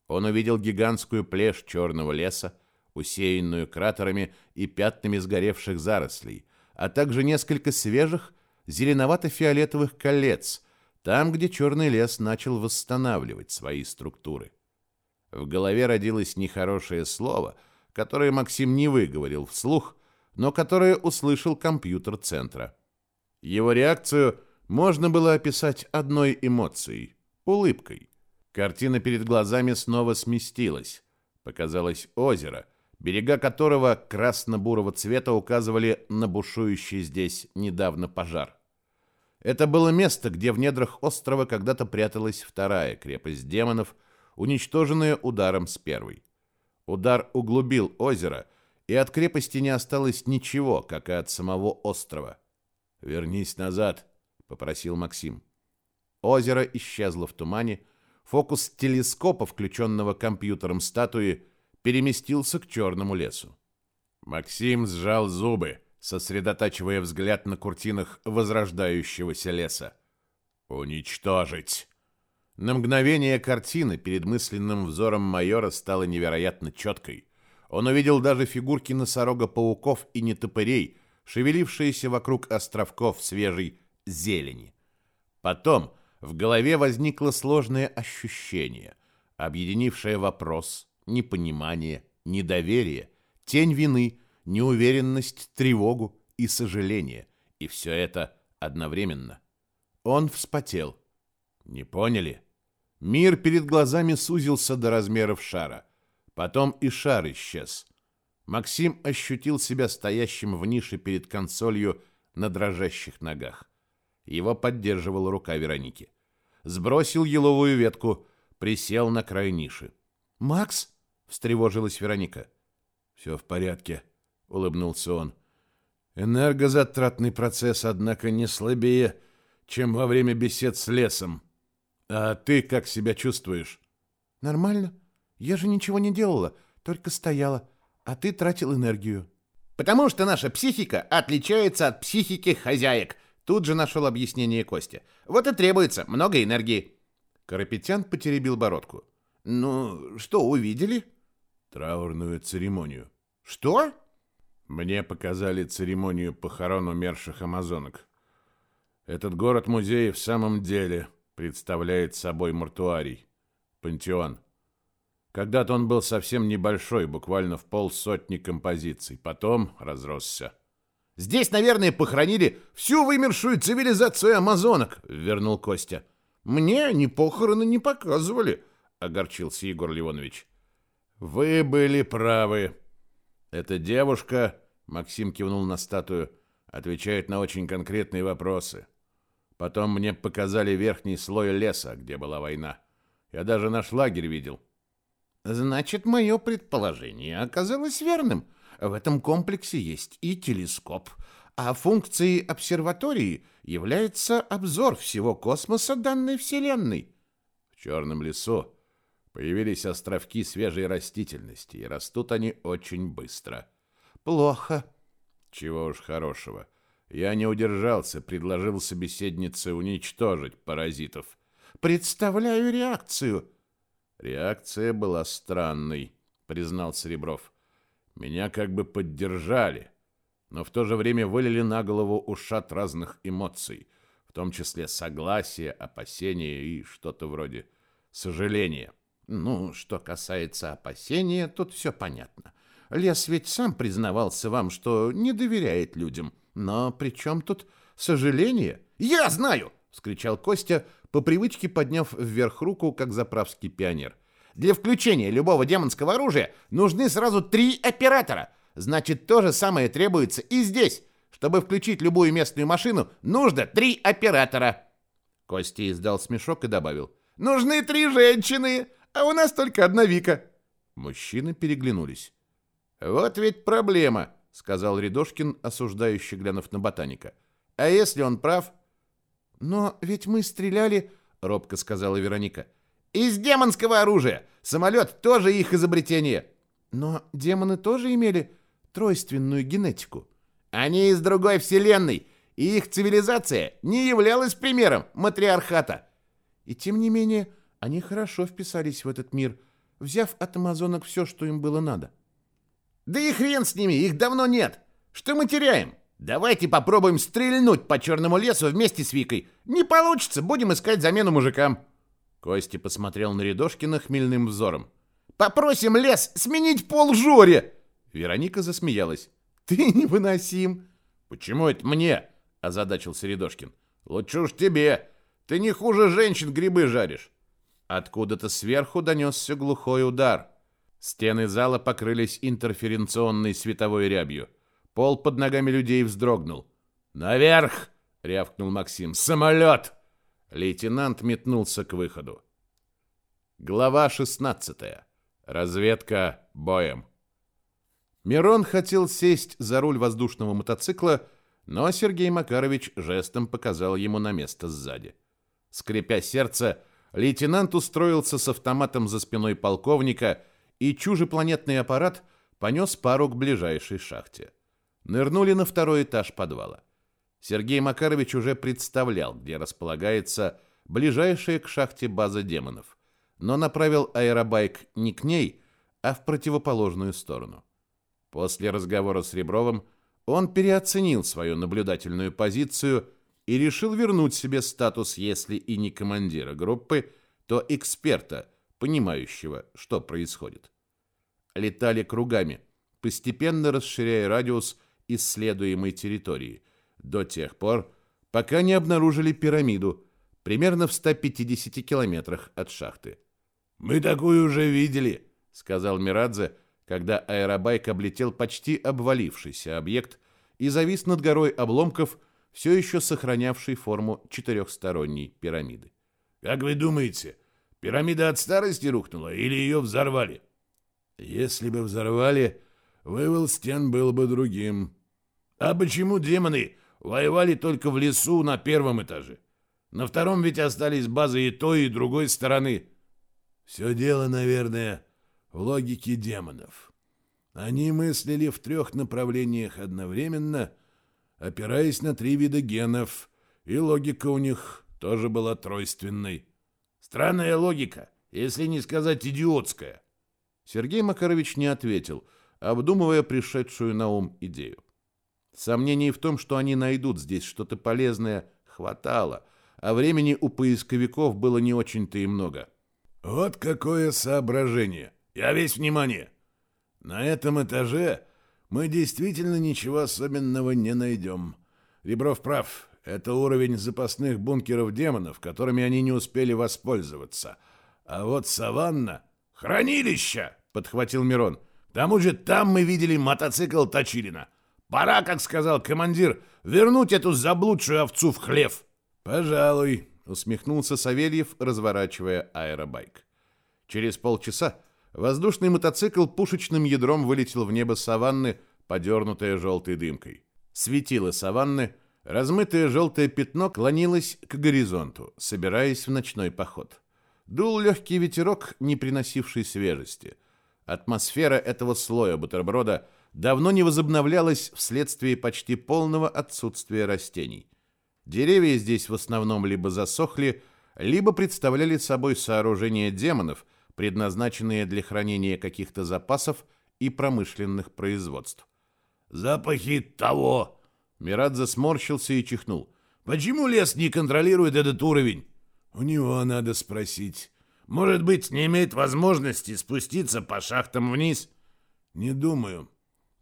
Speaker 1: Он увидел гигантскую плешь черного леса, усеянную кратерами и пятнами сгоревших зарослей, а также несколько свежих зеленовато-фиолетовых колец, там, где черный лес начал восстанавливать свои структуры. В голове родилось нехорошее слово, которое Максим не выговорил вслух, но которое услышал компьютер центра. Его реакцию можно было описать одной эмоцией – улыбкой. Картина перед глазами снова сместилась. Показалось озеро, берега которого красно-бурого цвета указывали на бушующий здесь недавно пожар. Это было место, где в недрах острова когда-то пряталась вторая крепость демонов, уничтоженная ударом с первой. Удар углубил озеро, и от крепости не осталось ничего, как и от самого острова. «Вернись назад», — попросил Максим. Озеро исчезло в тумане, фокус телескопа, включенного компьютером статуи, переместился к черному лесу. Максим сжал зубы, сосредотачивая взгляд на куртинах возрождающегося леса. «Уничтожить!» На мгновение картина перед мысленным взором майора стала невероятно четкой. Он увидел даже фигурки носорога-пауков и нетопырей, шевелившиеся вокруг островков свежей зелени. Потом в голове возникло сложное ощущение, объединившее вопрос, непонимание, недоверие, тень вины, неуверенность, тревогу и сожаление. И все это одновременно. Он вспотел. Не поняли? Мир перед глазами сузился до размеров шара. Потом и шар исчез. Максим ощутил себя стоящим в нише перед консолью на дрожащих ногах. Его поддерживала рука Вероники. Сбросил еловую ветку, присел на край ниши. «Макс?» встревожилась Вероника. «Все в порядке», — улыбнулся он. «Энергозатратный процесс, однако, не слабее, чем во время бесед с лесом. А ты как себя чувствуешь?»
Speaker 4: «Нормально. Я же ничего не делала, только стояла, а ты тратил энергию».
Speaker 1: «Потому что наша психика отличается от психики хозяек», Тут же нашел объяснение Костя. «Вот и требуется много энергии». Карапетян потеребил бородку. «Ну, что увидели?»
Speaker 3: Траурную церемонию.
Speaker 1: Что?
Speaker 3: Мне показали церемонию похорон умерших амазонок. Этот город-музей в самом деле представляет собой мортуарий, пантеон. Когда-то он был совсем небольшой, буквально в полсотни композиций, потом разросся.
Speaker 1: Здесь, наверное, похоронили всю вымершую цивилизацию амазонок, вернул Костя. Мне они похороны не показывали, огорчился Егор Ливонович.
Speaker 3: Вы были правы. Эта девушка, Максим кивнул на статую, отвечает на очень конкретные вопросы. Потом мне показали верхний слой леса, где была война. Я даже наш лагерь видел.
Speaker 1: Значит, мое предположение оказалось верным. В этом комплексе есть и телескоп, а функцией обсерватории является обзор всего космоса данной Вселенной.
Speaker 3: В черном лесу Появились островки свежей растительности, и растут они очень быстро.
Speaker 1: Плохо.
Speaker 3: Чего уж хорошего. Я не удержался, предложил собеседнице уничтожить паразитов.
Speaker 1: Представляю реакцию.
Speaker 3: Реакция была странной, признал Серебров. Меня как бы поддержали, но в то же время вылили на голову ушат разных эмоций, в том числе согласие, опасение и что-то вроде сожаления.
Speaker 1: Ну, что касается опасения, тут все понятно. Лес ведь сам признавался вам, что не доверяет людям. Но при чем тут сожаление? Я знаю! — вскричал Костя, по привычке подняв вверх руку, как заправский пионер. Для включения любого демонского оружия нужны сразу три оператора. Значит, то же самое требуется и здесь. Чтобы включить любую местную машину, нужно три оператора. Костя издал смешок и добавил. Нужны три женщины а у нас только одна Вика». Мужчины переглянулись. «Вот ведь проблема», — сказал Рядошкин, осуждающий, глянув на ботаника. «А если он прав?» «Но ведь мы стреляли», — робко сказала Вероника. «Из демонского оружия! Самолет тоже их изобретение!» «Но демоны тоже имели тройственную генетику». «Они из другой вселенной,
Speaker 4: и их цивилизация не являлась примером матриархата. И тем не менее, они хорошо вписались в этот мир, взяв от амазонок все, что им было надо. Да и хрен с ними, их давно нет. Что мы теряем? Давайте попробуем стрельнуть по черному лесу вместе с Викой. Не получится, будем искать замену мужикам. Кости посмотрел на Рядошкина хмельным взором. Попросим лес сменить пол Жоре. Вероника засмеялась. Ты невыносим.
Speaker 1: Почему это мне? озадачился Рядошкин. Лучше уж тебе. Ты не хуже женщин грибы жаришь.
Speaker 2: Откуда-то сверху донесся глухой удар. Стены зала покрылись интерференционной световой рябью. Пол под ногами людей вздрогнул.
Speaker 1: «Наверх!» — рявкнул Максим. «Самолет!»
Speaker 2: Лейтенант метнулся к выходу. Глава 16. Разведка боем. Мирон хотел сесть за руль воздушного мотоцикла, но Сергей Макарович жестом показал ему на место сзади. Скрипя сердце, лейтенант устроился с автоматом за спиной полковника, и чужепланетный аппарат понес пару к ближайшей шахте. Нырнули на второй этаж подвала. Сергей Макарович уже представлял, где располагается ближайшая к шахте база демонов, но направил аэробайк не к ней, а в противоположную сторону. После разговора с Ребровым он переоценил свою наблюдательную позицию и решил вернуть себе статус, если и не командира группы, то эксперта, понимающего, что происходит. Летали кругами, постепенно расширяя радиус исследуемой территории, до тех пор, пока не обнаружили пирамиду, примерно в 150 километрах от шахты.
Speaker 3: «Мы такую уже видели», — сказал
Speaker 2: Мирадзе, когда аэробайк облетел почти обвалившийся объект и завис над горой обломков, все еще сохранявший форму четырехсторонней пирамиды.
Speaker 3: «Как вы думаете, пирамида от старости рухнула или ее взорвали?» «Если бы взорвали, вывал стен был бы другим». «А почему демоны воевали только в лесу на первом этаже? На втором ведь остались базы и той, и другой стороны». «Все дело, наверное, в логике демонов. Они мыслили в трех направлениях одновременно, опираясь на три вида генов, и логика у них тоже была тройственной. Странная логика, если не сказать идиотская.
Speaker 2: Сергей Макарович не ответил, обдумывая пришедшую на ум идею. Сомнений в том, что они найдут здесь что-то полезное, хватало, а времени у поисковиков было не очень-то и много. «Вот какое соображение! Я весь внимание! На этом этаже мы действительно ничего особенного не найдем. Ребров прав, это уровень запасных бункеров демонов, которыми они не успели воспользоваться. А вот саванна — хранилище!» — подхватил Мирон. «К тому же там мы видели мотоцикл Точилина. Пора, как сказал командир, вернуть эту заблудшую овцу в хлев». «Пожалуй», — усмехнулся Савельев, разворачивая аэробайк. Через полчаса воздушный мотоцикл пушечным ядром вылетел в небо саванны, подернутое желтой дымкой. Светило саванны, размытое желтое пятно клонилось к горизонту, собираясь в ночной поход. Дул легкий ветерок, не приносивший свежести. Атмосфера этого слоя бутерброда давно не возобновлялась вследствие почти полного отсутствия растений. Деревья здесь в основном либо засохли, либо представляли собой сооружения демонов, предназначенные для хранения каких-то запасов и промышленных производств.
Speaker 3: «Запахи того!»
Speaker 2: Мирадзе сморщился и чихнул.
Speaker 3: «Почему лес не контролирует этот уровень?»
Speaker 2: У него надо спросить.
Speaker 3: Может быть, не имеет возможности спуститься по шахтам вниз?
Speaker 2: Не думаю.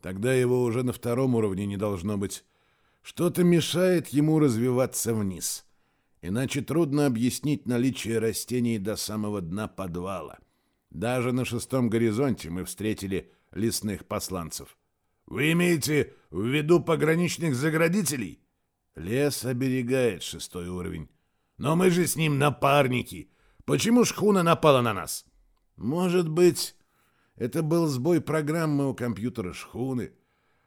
Speaker 2: Тогда его уже на втором уровне не должно быть. Что-то мешает ему развиваться вниз. Иначе трудно объяснить наличие растений до самого дна подвала. Даже на шестом горизонте мы встретили лесных посланцев.
Speaker 3: Вы имеете в виду пограничных заградителей?
Speaker 2: Лес оберегает шестой уровень.
Speaker 3: Но мы же с ним напарники. Почему шхуна напала на нас?
Speaker 2: Может быть, это был сбой программы у компьютера шхуны.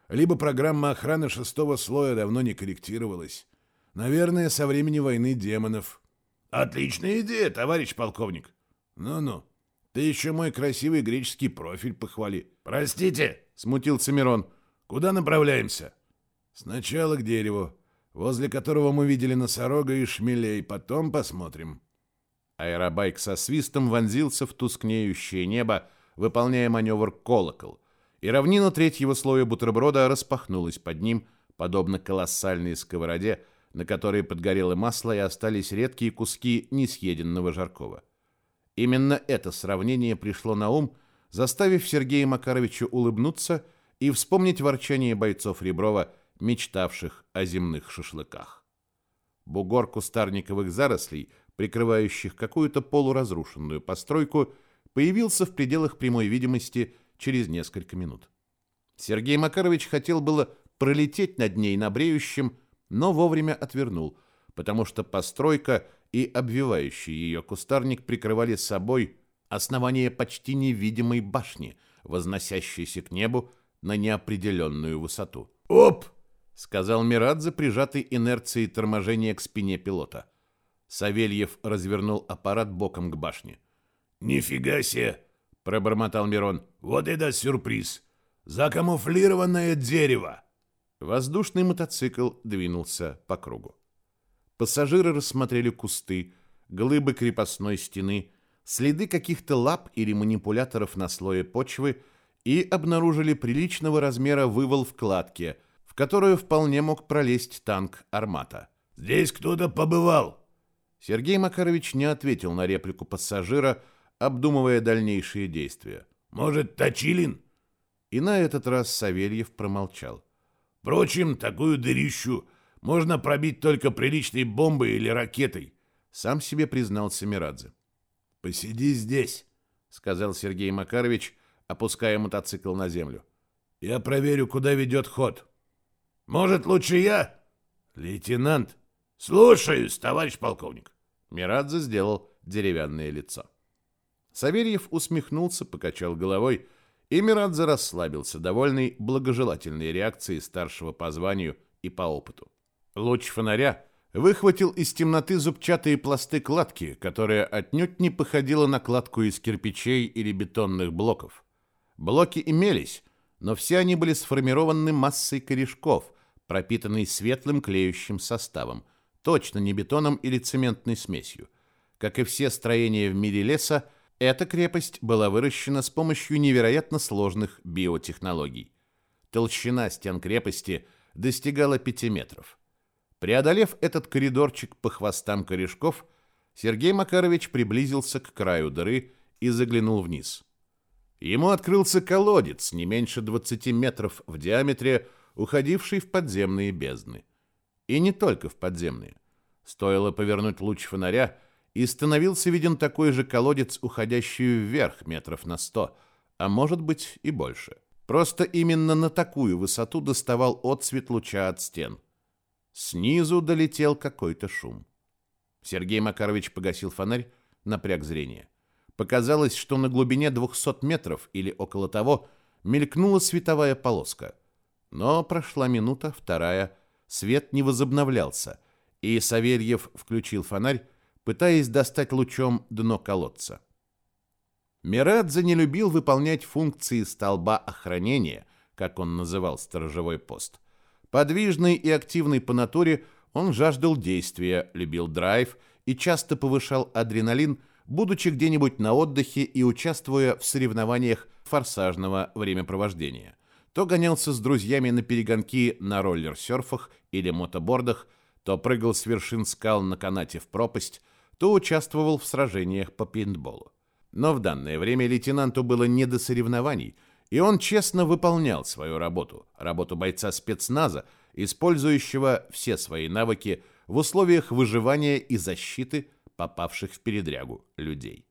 Speaker 2: Либо программа охраны шестого слоя давно не корректировалась. Наверное, со времени войны демонов.
Speaker 3: Отличная идея, товарищ полковник.
Speaker 2: Ну-ну, ты еще мой красивый греческий профиль похвали.
Speaker 3: Простите,
Speaker 2: смутился Мирон.
Speaker 3: Куда направляемся?
Speaker 2: Сначала к дереву,
Speaker 3: возле которого мы видели носорога и шмелей. Потом посмотрим».
Speaker 1: Аэробайк со свистом вонзился в тускнеющее небо, выполняя маневр «колокол», и равнина третьего слоя бутерброда распахнулась под ним, подобно колоссальной сковороде, на которой подгорело масло и остались редкие куски несъеденного жаркого. Именно это сравнение пришло на ум, заставив Сергея Макаровича улыбнуться и вспомнить ворчание бойцов Реброва, мечтавших о земных шашлыках. Бугор кустарниковых зарослей, прикрывающих какую-то полуразрушенную постройку, появился в пределах прямой видимости через несколько минут. Сергей Макарович хотел было пролететь над ней на бреющем, но вовремя отвернул, потому что постройка и обвивающий ее кустарник прикрывали собой основание почти невидимой башни, возносящейся к небу на неопределенную высоту.
Speaker 3: «Оп!»
Speaker 1: — сказал Мирадзе, прижатый инерцией торможения к спине пилота. Савельев развернул аппарат боком к башне.
Speaker 3: «Нифига себе!» — пробормотал Мирон. «Вот это сюрприз! Закамуфлированное дерево!»
Speaker 1: Воздушный мотоцикл двинулся по кругу. Пассажиры рассмотрели кусты, глыбы крепостной стены, следы каких-то лап или манипуляторов на слое почвы и обнаружили приличного размера вывал в кладке, в которую вполне мог пролезть танк «Армата».
Speaker 3: «Здесь кто-то побывал!»
Speaker 1: Сергей Макарович не ответил на реплику пассажира, обдумывая дальнейшие действия.
Speaker 3: «Может, Точилин?»
Speaker 1: И на этот раз Савельев промолчал.
Speaker 3: «Впрочем, такую дырищу можно пробить только приличной бомбой или ракетой»,
Speaker 1: сам себе признался Мирадзе.
Speaker 3: «Посиди здесь», — сказал Сергей Макарович, опуская мотоцикл на землю. «Я проверю, куда ведет ход». «Может, лучше я?» «Лейтенант». «Слушаюсь, товарищ полковник».
Speaker 1: Мирадзе сделал деревянное лицо. Савельев усмехнулся, покачал головой, и Мирадзе расслабился, довольный благожелательной реакцией старшего по званию и по опыту. Луч фонаря выхватил из темноты зубчатые пласты кладки, которая отнюдь не походила на кладку из кирпичей или бетонных блоков. Блоки имелись, но все они были сформированы массой корешков, пропитанной светлым клеющим составом, точно не бетоном или цементной смесью. Как и все строения в мире леса, эта крепость была выращена с помощью невероятно сложных биотехнологий. Толщина стен крепости достигала 5 метров. Преодолев этот коридорчик по хвостам корешков, Сергей Макарович приблизился к краю дыры и заглянул вниз. Ему открылся колодец, не меньше 20 метров в диаметре, уходивший в подземные бездны. И не только в подземные. Стоило повернуть луч фонаря, и становился виден такой же колодец, уходящий вверх метров на сто, а может быть и больше. Просто именно на такую высоту доставал отсвет луча от стен – Снизу долетел какой-то шум. Сергей Макарович погасил фонарь, напряг зрение. Показалось, что на глубине 200 метров или около того мелькнула световая полоска. Но прошла минута, вторая, свет не возобновлялся, и Савельев включил фонарь, пытаясь достать лучом дно колодца. Мирадзе не любил выполнять функции столба охранения, как он называл сторожевой пост – Подвижный и активный по натуре, он жаждал действия, любил драйв и часто повышал адреналин, будучи где-нибудь на отдыхе и участвуя в соревнованиях форсажного времяпровождения. То гонялся с друзьями на перегонки на роллер-серфах или мотобордах, то прыгал с вершин скал на канате в пропасть, то участвовал в сражениях по пейнтболу. Но в данное время лейтенанту было не до соревнований – и он честно выполнял свою работу, работу бойца спецназа, использующего все свои навыки в условиях выживания и защиты попавших в передрягу людей.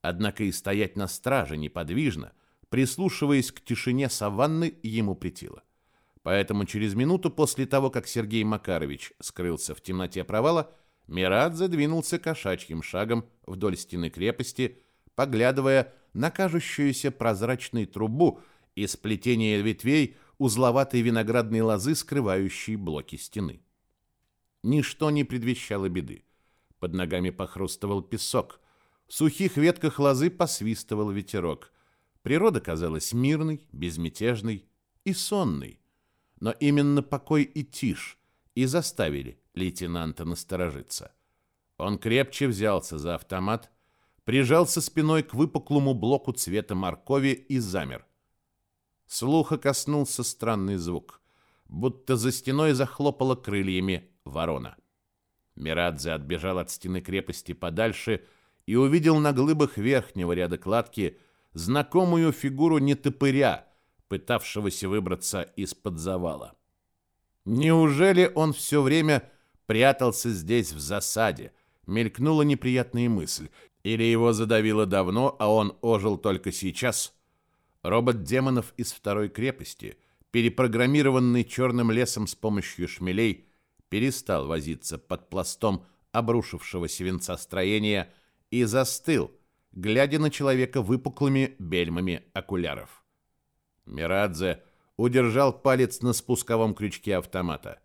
Speaker 1: Однако и стоять на страже неподвижно, прислушиваясь к тишине саванны, ему притило. Поэтому через минуту после того, как Сергей Макарович скрылся в темноте провала, Мирадзе двинулся кошачьим шагом вдоль стены крепости, поглядывая на кажущуюся прозрачной трубу и сплетение ветвей узловатой виноградной лозы, скрывающей блоки стены. Ничто не предвещало беды. Под ногами похрустывал песок. В сухих ветках лозы посвистывал ветерок. Природа казалась мирной, безмятежной и сонной. Но именно покой и тишь, и заставили лейтенанта насторожиться. Он крепче взялся за автомат, прижался спиной к выпуклому блоку цвета моркови и замер. Слуха коснулся странный звук, будто за стеной захлопала крыльями ворона. Мирадзе отбежал от стены крепости подальше и увидел на глыбах верхнего ряда кладки знакомую фигуру нетопыря, пытавшегося выбраться из-под завала. Неужели он все время прятался здесь в засаде? Мелькнула неприятная мысль. Или его задавило давно, а он ожил только сейчас? Робот демонов из второй крепости, перепрограммированный черным лесом с помощью шмелей, перестал возиться под пластом обрушившегося венца строения и застыл, глядя на человека выпуклыми бельмами окуляров. Мирадзе удержал палец на спусковом крючке автомата.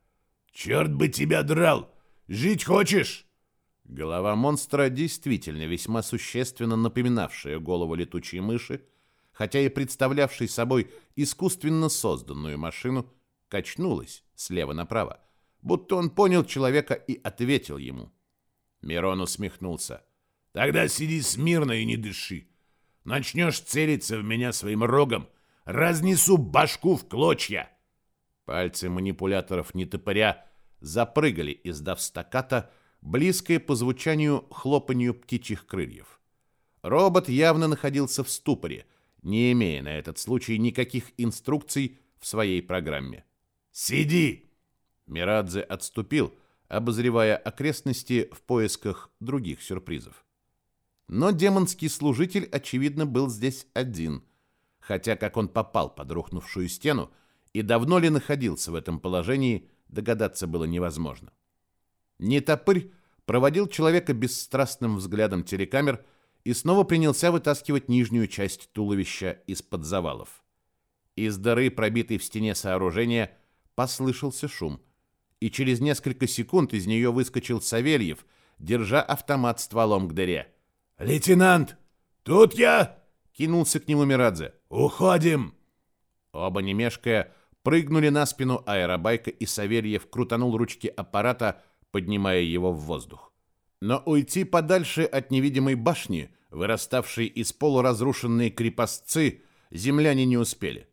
Speaker 3: «Черт бы тебя драл! Жить хочешь?»
Speaker 1: Голова монстра, действительно весьма существенно напоминавшая голову летучей мыши, хотя и представлявшей собой искусственно созданную машину, качнулась слева направо, будто он понял человека и ответил ему. Мирон усмехнулся.
Speaker 3: «Тогда сиди смирно и не дыши. Начнешь целиться в меня своим рогом, разнесу башку в клочья!»
Speaker 1: Пальцы манипуляторов нетопыря запрыгали, издав стаката, близкое по звучанию хлопанью птичьих крыльев. Робот явно находился в ступоре, не имея на этот случай никаких инструкций в своей программе.
Speaker 3: «Сиди!»
Speaker 1: Мирадзе отступил, обозревая окрестности в поисках других сюрпризов. Но демонский служитель, очевидно, был здесь один, хотя как он попал под рухнувшую стену и давно ли находился в этом положении, догадаться было невозможно. Нетопырь проводил человека бесстрастным взглядом телекамер и снова принялся вытаскивать нижнюю часть туловища из-под завалов. Из дыры, пробитой в стене сооружения, послышался шум – и через несколько секунд из нее выскочил Савельев, держа автомат стволом к дыре.
Speaker 3: «Лейтенант, тут я!»
Speaker 1: — кинулся к нему Мирадзе.
Speaker 3: «Уходим!»
Speaker 1: Оба, не мешкая, прыгнули на спину аэробайка, и Савельев крутанул ручки аппарата, поднимая его в воздух. Но уйти подальше от невидимой башни, выраставшей из полуразрушенной крепостцы, земляне не успели.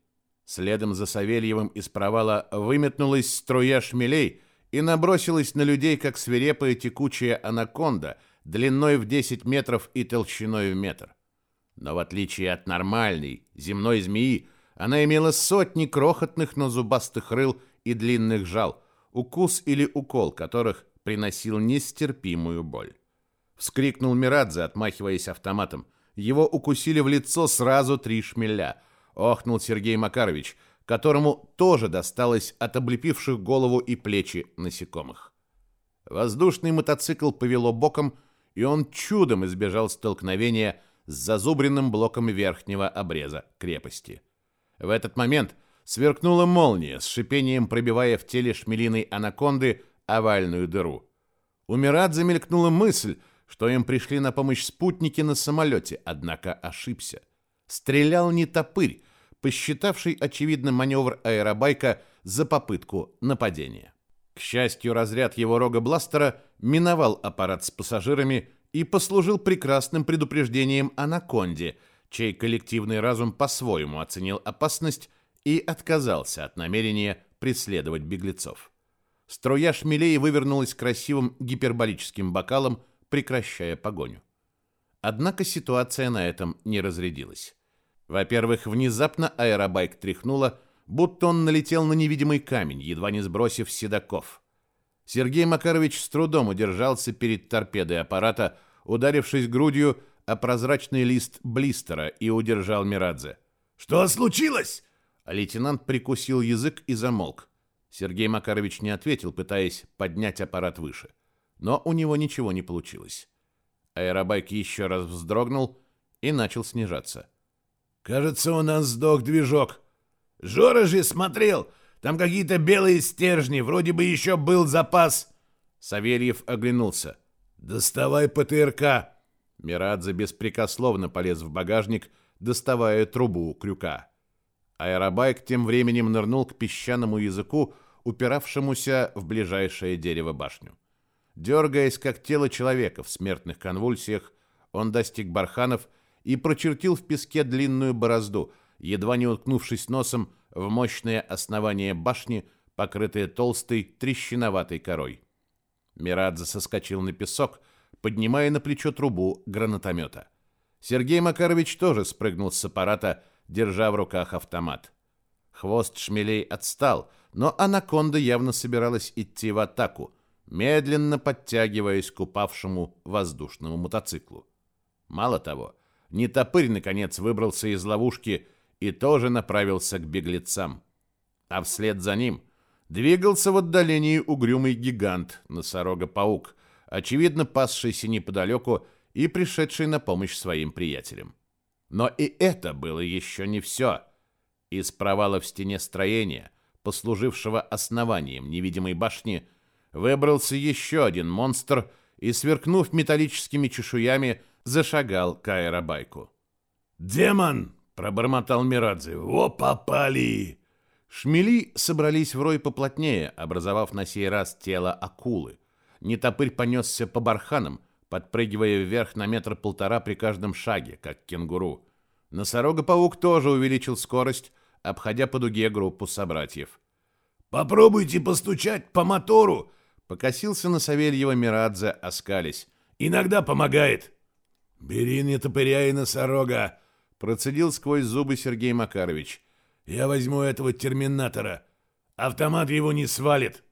Speaker 1: Следом за Савельевым из провала выметнулась струя шмелей и набросилась на людей, как свирепая текучая анаконда, длиной в 10 метров и толщиной в метр. Но в отличие от нормальной земной змеи, она имела сотни крохотных, но зубастых рыл и длинных жал, укус или укол которых приносил нестерпимую боль. Вскрикнул Мирадзе, отмахиваясь автоматом. Его укусили в лицо сразу три шмеля — охнул Сергей Макарович, которому тоже досталось от облепивших голову и плечи насекомых. Воздушный мотоцикл повело боком, и он чудом избежал столкновения с зазубренным блоком верхнего обреза крепости. В этот момент сверкнула молния, с шипением пробивая в теле шмелиной анаконды овальную дыру. У Мирадзе мелькнула мысль, что им пришли на помощь спутники на самолете, однако ошибся. Стрелял не топырь, посчитавший очевидным маневр аэробайка за попытку нападения. К счастью, разряд его рога-бластера миновал аппарат с пассажирами и послужил прекрасным предупреждением анаконде, чей коллективный разум по-своему оценил опасность и отказался от намерения преследовать беглецов. Струя шмелей вывернулась красивым гиперболическим бокалом, прекращая погоню. Однако ситуация на этом не разрядилась. Во-первых, внезапно аэробайк тряхнуло, будто он налетел на невидимый камень, едва не сбросив седаков. Сергей Макарович с трудом удержался перед торпедой аппарата, ударившись грудью о прозрачный лист блистера и удержал Мирадзе.
Speaker 3: «Что случилось?»
Speaker 1: Лейтенант прикусил язык и замолк. Сергей Макарович не ответил, пытаясь поднять аппарат выше. Но у него ничего не получилось. Аэробайк еще раз вздрогнул и начал снижаться.
Speaker 3: Кажется, у нас сдох движок. Жора же смотрел. Там какие-то белые стержни. Вроде бы еще был запас.
Speaker 1: Савельев оглянулся.
Speaker 3: «Доставай ПТРК!»
Speaker 1: Мирадзе беспрекословно полез в багажник, доставая трубу крюка. Аэробайк тем временем нырнул к песчаному языку, упиравшемуся в ближайшее дерево башню. Дергаясь, как тело человека в смертных конвульсиях, он достиг барханов и прочертил в песке длинную борозду, едва не уткнувшись носом в мощное основание башни, покрытое толстой трещиноватой корой. Мирадзе соскочил на песок, поднимая на плечо трубу гранатомета. Сергей Макарович тоже спрыгнул с аппарата, держа в руках автомат. Хвост шмелей отстал, но анаконда явно собиралась идти в атаку, медленно подтягиваясь к упавшему воздушному мотоциклу. Мало того, Нетопырь наконец выбрался из ловушки и тоже направился к беглецам. А вслед за ним двигался в отдалении угрюмый гигант, носорога-паук, очевидно пасшийся неподалеку и пришедший на помощь своим приятелям. Но и это было еще не все. Из провала в стене строения, послужившего основанием невидимой башни, выбрался еще один монстр и, сверкнув металлическими чешуями, зашагал к аэробайку.
Speaker 3: «Демон!» — пробормотал Мирадзе. «О, попали!»
Speaker 1: Шмели собрались в рой поплотнее, образовав на сей раз тело акулы. Нетопырь понесся по барханам, подпрыгивая вверх на метр-полтора при каждом шаге, как кенгуру. Носорога-паук тоже увеличил скорость, обходя по дуге группу собратьев.
Speaker 3: «Попробуйте постучать по мотору!»
Speaker 1: Покосился на Савельева Мирадзе, оскались.
Speaker 3: «Иногда помогает!» «Бери нетопыря и носорога!»
Speaker 1: Процедил сквозь зубы Сергей Макарович.
Speaker 3: «Я возьму этого терминатора. Автомат его не свалит!»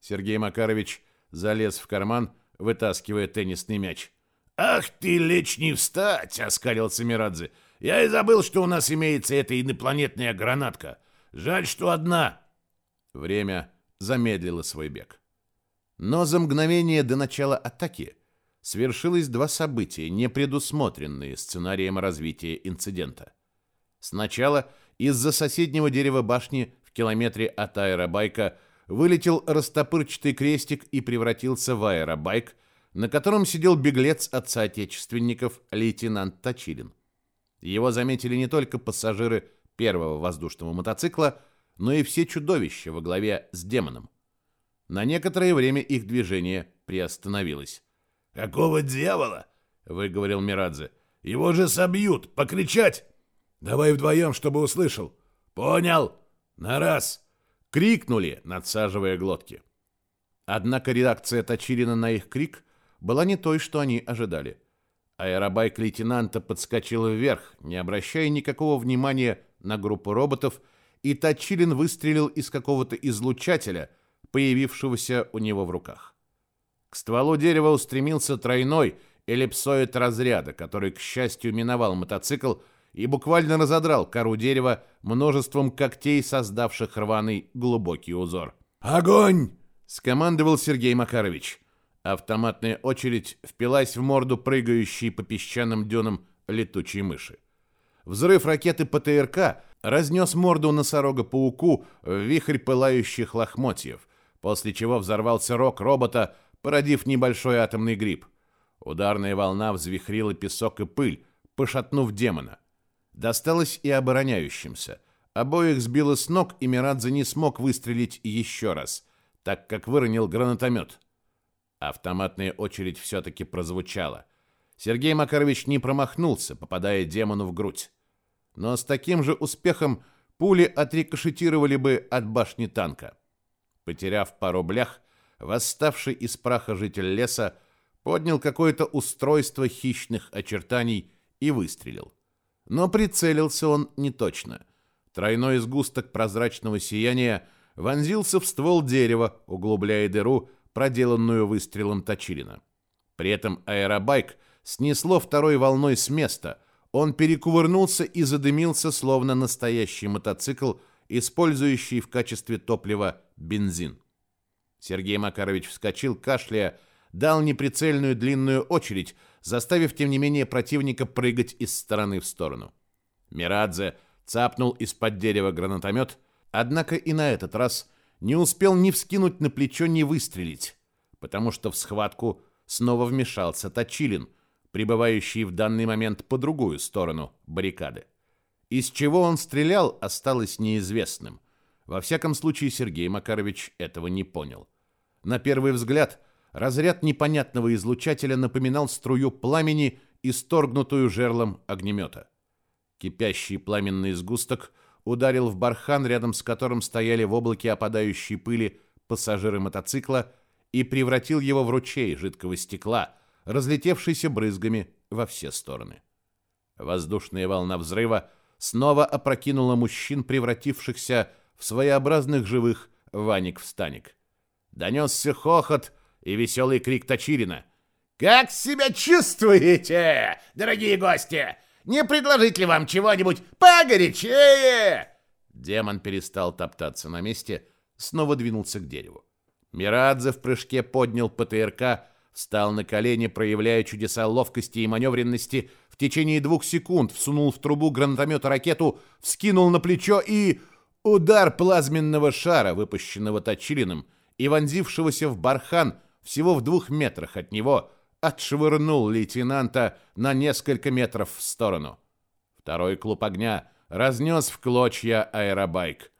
Speaker 1: Сергей Макарович залез в карман, вытаскивая теннисный мяч.
Speaker 3: «Ах ты, лечь не встать!» — оскалился Мирадзе. «Я и забыл, что у нас имеется эта инопланетная гранатка. Жаль, что одна».
Speaker 1: Время замедлило свой бег. Но за мгновение до начала атаки свершилось два события, не предусмотренные сценарием развития инцидента. Сначала из-за соседнего дерева башни в километре от аэробайка вылетел растопырчатый крестик и превратился в аэробайк, на котором сидел беглец от соотечественников лейтенант Точилин. Его заметили не только пассажиры первого воздушного мотоцикла, но и все чудовища во главе с демоном. На некоторое время их движение приостановилось.
Speaker 3: «Какого дьявола?» — выговорил Мирадзе. «Его же собьют! Покричать!» «Давай вдвоем, чтобы услышал!» «Понял! На раз!»
Speaker 1: Крикнули, надсаживая глотки. Однако реакция Точилина на их крик была не той, что они ожидали. Аэробайк лейтенанта подскочил вверх, не обращая никакого внимания на группу роботов, и Точилин выстрелил из какого-то излучателя, появившегося у него в руках. К стволу дерева устремился тройной эллипсоид разряда, который, к счастью, миновал мотоцикл и буквально разодрал кору дерева множеством когтей, создавших рваный глубокий узор.
Speaker 3: «Огонь!»
Speaker 1: — скомандовал Сергей Макарович. Автоматная очередь впилась в морду прыгающей по песчаным дюнам летучей мыши. Взрыв ракеты ПТРК разнес морду носорога-пауку в вихрь пылающих лохмотьев, после чего взорвался рог робота, породив небольшой атомный гриб. Ударная волна взвихрила песок и пыль, пошатнув демона. Досталось и обороняющимся. Обоих сбило с ног, и Мирадзе не смог выстрелить еще раз, так как выронил гранатомет. Автоматная очередь все-таки прозвучала. Сергей Макарович не промахнулся, попадая демону в грудь. Но с таким же успехом пули отрикошетировали бы от башни танка. Потеряв пару блях, восставший из праха житель леса поднял какое-то устройство хищных очертаний и выстрелил. Но прицелился он не точно. Тройной сгусток прозрачного сияния вонзился в ствол дерева, углубляя дыру, проделанную выстрелом Точилина. При этом аэробайк снесло второй волной с места. Он перекувырнулся и задымился, словно настоящий мотоцикл, использующий в качестве топлива бензин. Сергей Макарович вскочил, кашляя, дал неприцельную длинную очередь, заставив, тем не менее, противника прыгать из стороны в сторону. Мирадзе цапнул из-под дерева гранатомет, однако и на этот раз не успел ни вскинуть на плечо, ни выстрелить, потому что в схватку снова вмешался Точилин, пребывающий в данный момент по другую сторону баррикады. Из чего он стрелял, осталось неизвестным. Во всяком случае, Сергей Макарович этого не понял. На первый взгляд, разряд непонятного излучателя напоминал струю пламени, исторгнутую жерлом огнемета. Кипящий пламенный сгусток ударил в бархан, рядом с которым стояли в облаке опадающей пыли пассажиры мотоцикла, и превратил его в ручей жидкого стекла, разлетевшийся брызгами во все стороны. Воздушная волна взрыва снова опрокинула мужчин, превратившихся в своеобразных живых Ваник-встаник. Донесся хохот и веселый крик Точирина.
Speaker 4: «Как себя чувствуете, дорогие гости? Не предложить ли вам чего-нибудь погорячее?»
Speaker 1: Демон перестал топтаться на месте, снова двинулся к дереву. Мирадзе в прыжке поднял ПТРК, встал на колени, проявляя чудеса ловкости и маневренности, в течение двух секунд всунул в трубу гранатомета ракету, вскинул на плечо и... Удар плазменного шара, выпущенного Точилиным и вонзившегося в бархан всего в двух метрах от него, отшвырнул лейтенанта на несколько метров в сторону. Второй клуб огня разнес в клочья аэробайк.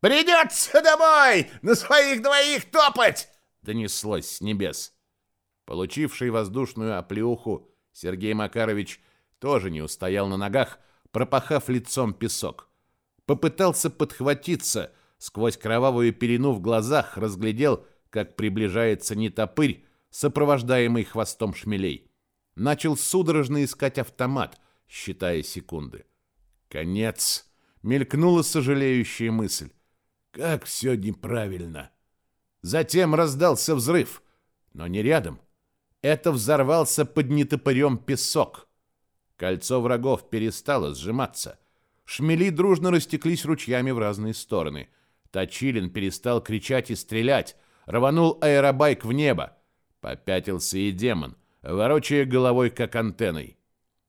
Speaker 4: «Придется домой на своих двоих топать!»
Speaker 1: донеслось с небес. Получивший воздушную оплеуху, Сергей Макарович тоже не устоял на ногах, пропахав лицом песок. Попытался подхватиться, сквозь кровавую пелену в глазах разглядел, как приближается нетопырь, сопровождаемый хвостом шмелей. Начал судорожно искать автомат, считая секунды. Конец. Мелькнула сожалеющая мысль. Как все неправильно. Затем раздался взрыв, но не рядом. Это взорвался под нетопырем песок. Кольцо врагов перестало сжиматься. Шмели дружно растеклись ручьями в разные стороны. Точилин перестал кричать и стрелять, рванул аэробайк в небо. Попятился и демон, ворочая головой как антенной.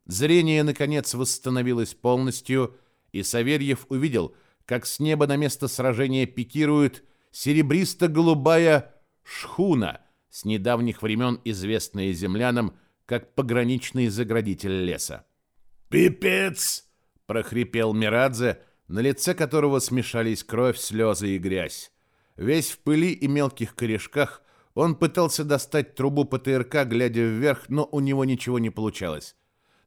Speaker 1: Зрение, наконец, восстановилось полностью, и Савельев увидел, как с неба на место сражения пикирует серебристо-голубая шхуна, с недавних времен известная землянам как пограничный заградитель леса.
Speaker 3: «Пипец!»
Speaker 1: прохрипел Мирадзе, на лице которого смешались кровь, слезы и грязь. Весь в пыли и мелких корешках, он пытался достать трубу ПТРК, глядя вверх, но у него ничего не получалось.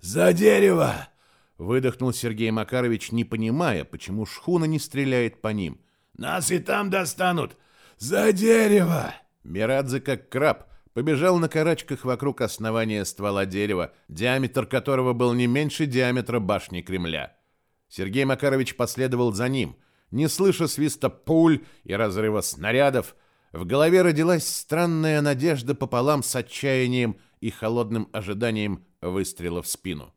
Speaker 3: «За дерево!»
Speaker 1: — выдохнул Сергей Макарович, не понимая, почему шхуна не стреляет по ним.
Speaker 3: «Нас и там достанут! За дерево!»
Speaker 1: Мирадзе, как краб, побежал на карачках вокруг основания ствола дерева, диаметр которого был не меньше диаметра башни Кремля. Сергей Макарович последовал за ним. Не слыша свиста пуль и разрыва снарядов, в голове родилась странная надежда пополам с отчаянием и холодным ожиданием выстрела в спину.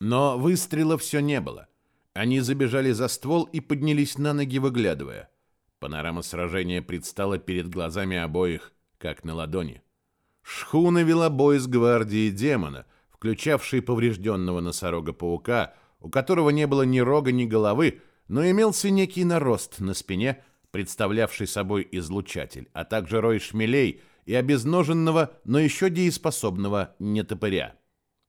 Speaker 1: Но выстрела все не было. Они забежали за ствол и поднялись на ноги, выглядывая. Панорама сражения предстала перед глазами обоих, как на ладони. Шхуна вела бой с гвардией демона, включавшей поврежденного носорога-паука, у которого не было ни рога, ни головы, но имелся некий нарост на спине, представлявший собой излучатель, а также рой шмелей и обезноженного, но еще дееспособного нетопыря.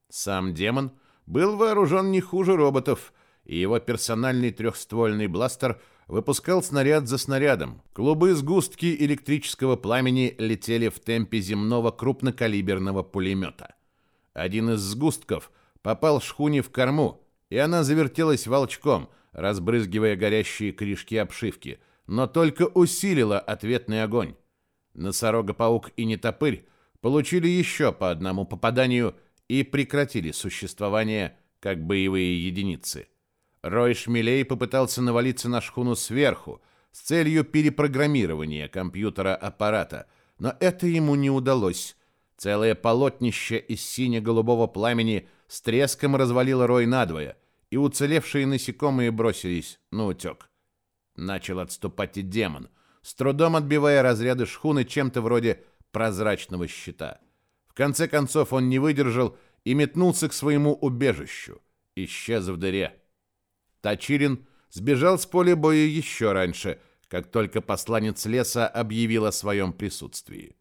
Speaker 1: Сам демон был вооружен не хуже роботов, и его персональный трехствольный бластер – выпускал снаряд за снарядом. Клубы сгустки электрического пламени летели в темпе земного крупнокалиберного пулемета. Один из сгустков попал шхуне в корму, и она завертелась волчком, разбрызгивая горящие корешки обшивки, но только усилила ответный огонь. Носорога-паук и нетопырь получили еще по одному попаданию и прекратили существование как боевые единицы. Рой Шмелей попытался навалиться на шхуну сверху с целью перепрограммирования компьютера аппарата, но это ему не удалось. Целое полотнище из сине-голубого пламени с треском развалило Рой надвое, и уцелевшие насекомые бросились на утек. Начал отступать и демон, с трудом отбивая разряды шхуны чем-то вроде прозрачного щита. В конце концов он не выдержал и метнулся к своему убежищу, исчез в дыре. Тачирин сбежал с поля боя еще раньше, как только посланец леса объявил о своем присутствии.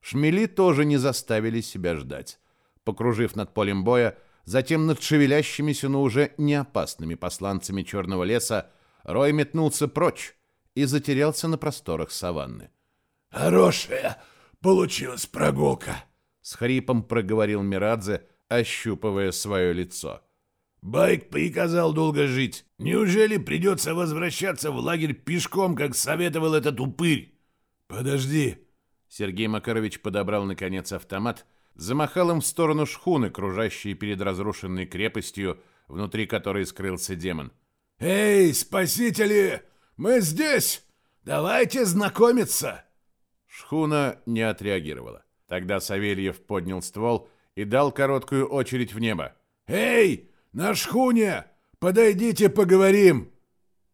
Speaker 1: Шмели тоже не заставили себя ждать. Покружив над полем боя, затем над шевелящимися, но уже не опасными посланцами черного леса, Рой метнулся прочь и затерялся на просторах саванны.
Speaker 3: «Хорошая получилась прогулка», —
Speaker 1: с хрипом проговорил Мирадзе, ощупывая свое лицо.
Speaker 3: «Байк приказал долго жить. Неужели придется возвращаться в лагерь пешком, как советовал этот упырь? Подожди».
Speaker 1: Сергей Макарович подобрал, наконец, автомат, замахал им в сторону шхуны, кружащей перед разрушенной крепостью, внутри которой скрылся демон.
Speaker 3: «Эй, спасители! Мы здесь! Давайте знакомиться!»
Speaker 1: Шхуна не отреагировала. Тогда Савельев поднял ствол и дал короткую очередь в небо.
Speaker 3: «Эй, на шхуне! Подойдите, поговорим!»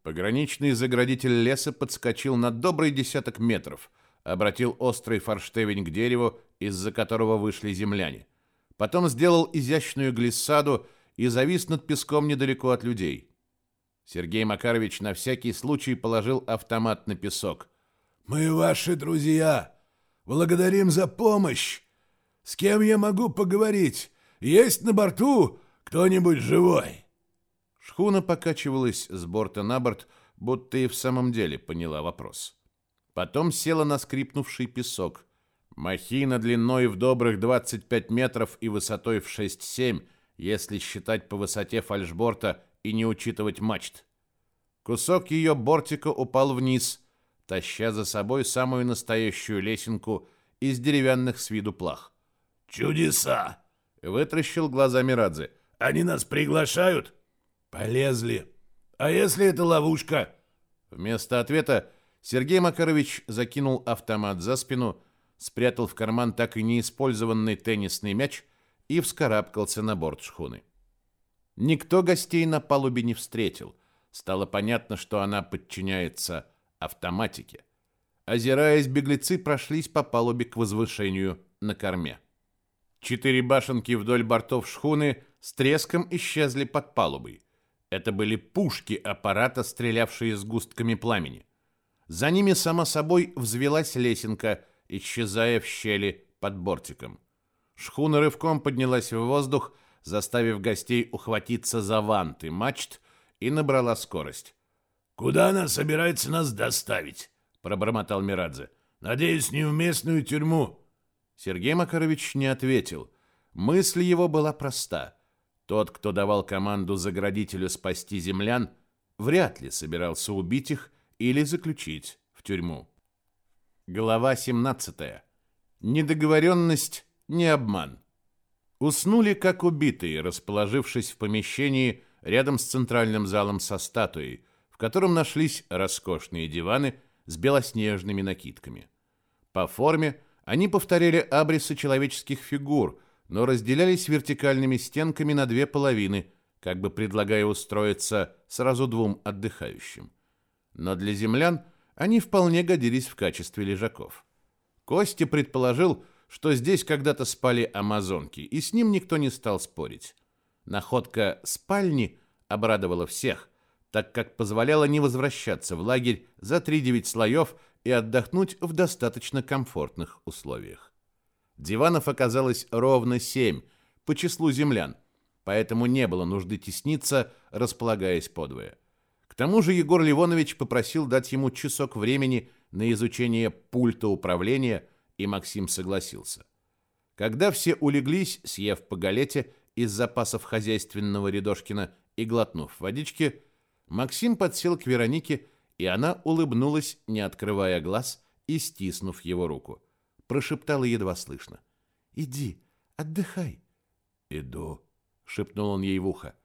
Speaker 1: Пограничный заградитель леса подскочил на добрый десяток метров, обратил острый форштевень к дереву, из-за которого вышли земляне. Потом сделал изящную глиссаду и завис над песком недалеко от людей. Сергей Макарович на всякий случай положил автомат на песок.
Speaker 3: «Мы ваши друзья. Благодарим за помощь. С кем я могу поговорить? Есть на борту кто-нибудь живой?»
Speaker 1: Шхуна покачивалась с борта на борт, будто и в самом деле поняла вопрос. Потом села на скрипнувший песок. Махина длиной в добрых 25 метров и высотой в 6-7, если считать по высоте фальшборта и не учитывать мачт. Кусок ее бортика упал вниз, таща за собой самую настоящую лесенку из деревянных с виду плах.
Speaker 3: «Чудеса!»
Speaker 1: — вытращил глаза Мирадзе.
Speaker 3: «Они нас приглашают?» «Полезли. А если это ловушка?»
Speaker 1: Вместо ответа Сергей Макарович закинул автомат за спину, спрятал в карман так и неиспользованный теннисный мяч и вскарабкался на борт шхуны. Никто гостей на палубе не встретил. Стало понятно, что она подчиняется автоматике. Озираясь, беглецы прошлись по палубе к возвышению на корме. Четыре башенки вдоль бортов шхуны с треском исчезли под палубой. Это были пушки аппарата, стрелявшие с густками пламени. За ними, само собой, взвелась лесенка, исчезая в щели под бортиком. Шхуна рывком поднялась в воздух, заставив гостей ухватиться за ванты мачт и набрала скорость.
Speaker 3: «Куда она собирается нас доставить?» — пробормотал Мирадзе. «Надеюсь, не в местную тюрьму».
Speaker 1: Сергей Макарович не ответил. Мысль его была проста. Тот, кто давал команду заградителю спасти землян, вряд ли собирался убить их или заключить в тюрьму. Глава 17. Недоговоренность, не обман. Уснули как убитые, расположившись в помещении рядом с центральным залом со статуей, в котором нашлись роскошные диваны с белоснежными накидками. По форме они повторяли абрисы человеческих фигур, но разделялись вертикальными стенками на две половины, как бы предлагая устроиться сразу двум отдыхающим. Но для землян они вполне годились в качестве лежаков. Костя предположил, что здесь когда-то спали амазонки, и с ним никто не стал спорить. Находка спальни обрадовала всех, так как позволяла не возвращаться в лагерь за 3-9 слоев и отдохнуть в достаточно комфортных условиях. Диванов оказалось ровно 7 по числу землян, поэтому не было нужды тесниться, располагаясь подвое. К тому же Егор Ливонович попросил дать ему часок времени на изучение пульта управления, и Максим согласился. Когда все улеглись, съев по галете из запасов хозяйственного Рядошкина и глотнув водички, Максим подсел к Веронике, и она улыбнулась, не открывая глаз и стиснув его руку. Прошептала едва слышно. «Иди, отдыхай».
Speaker 3: «Иду», —
Speaker 1: шепнул он ей в ухо.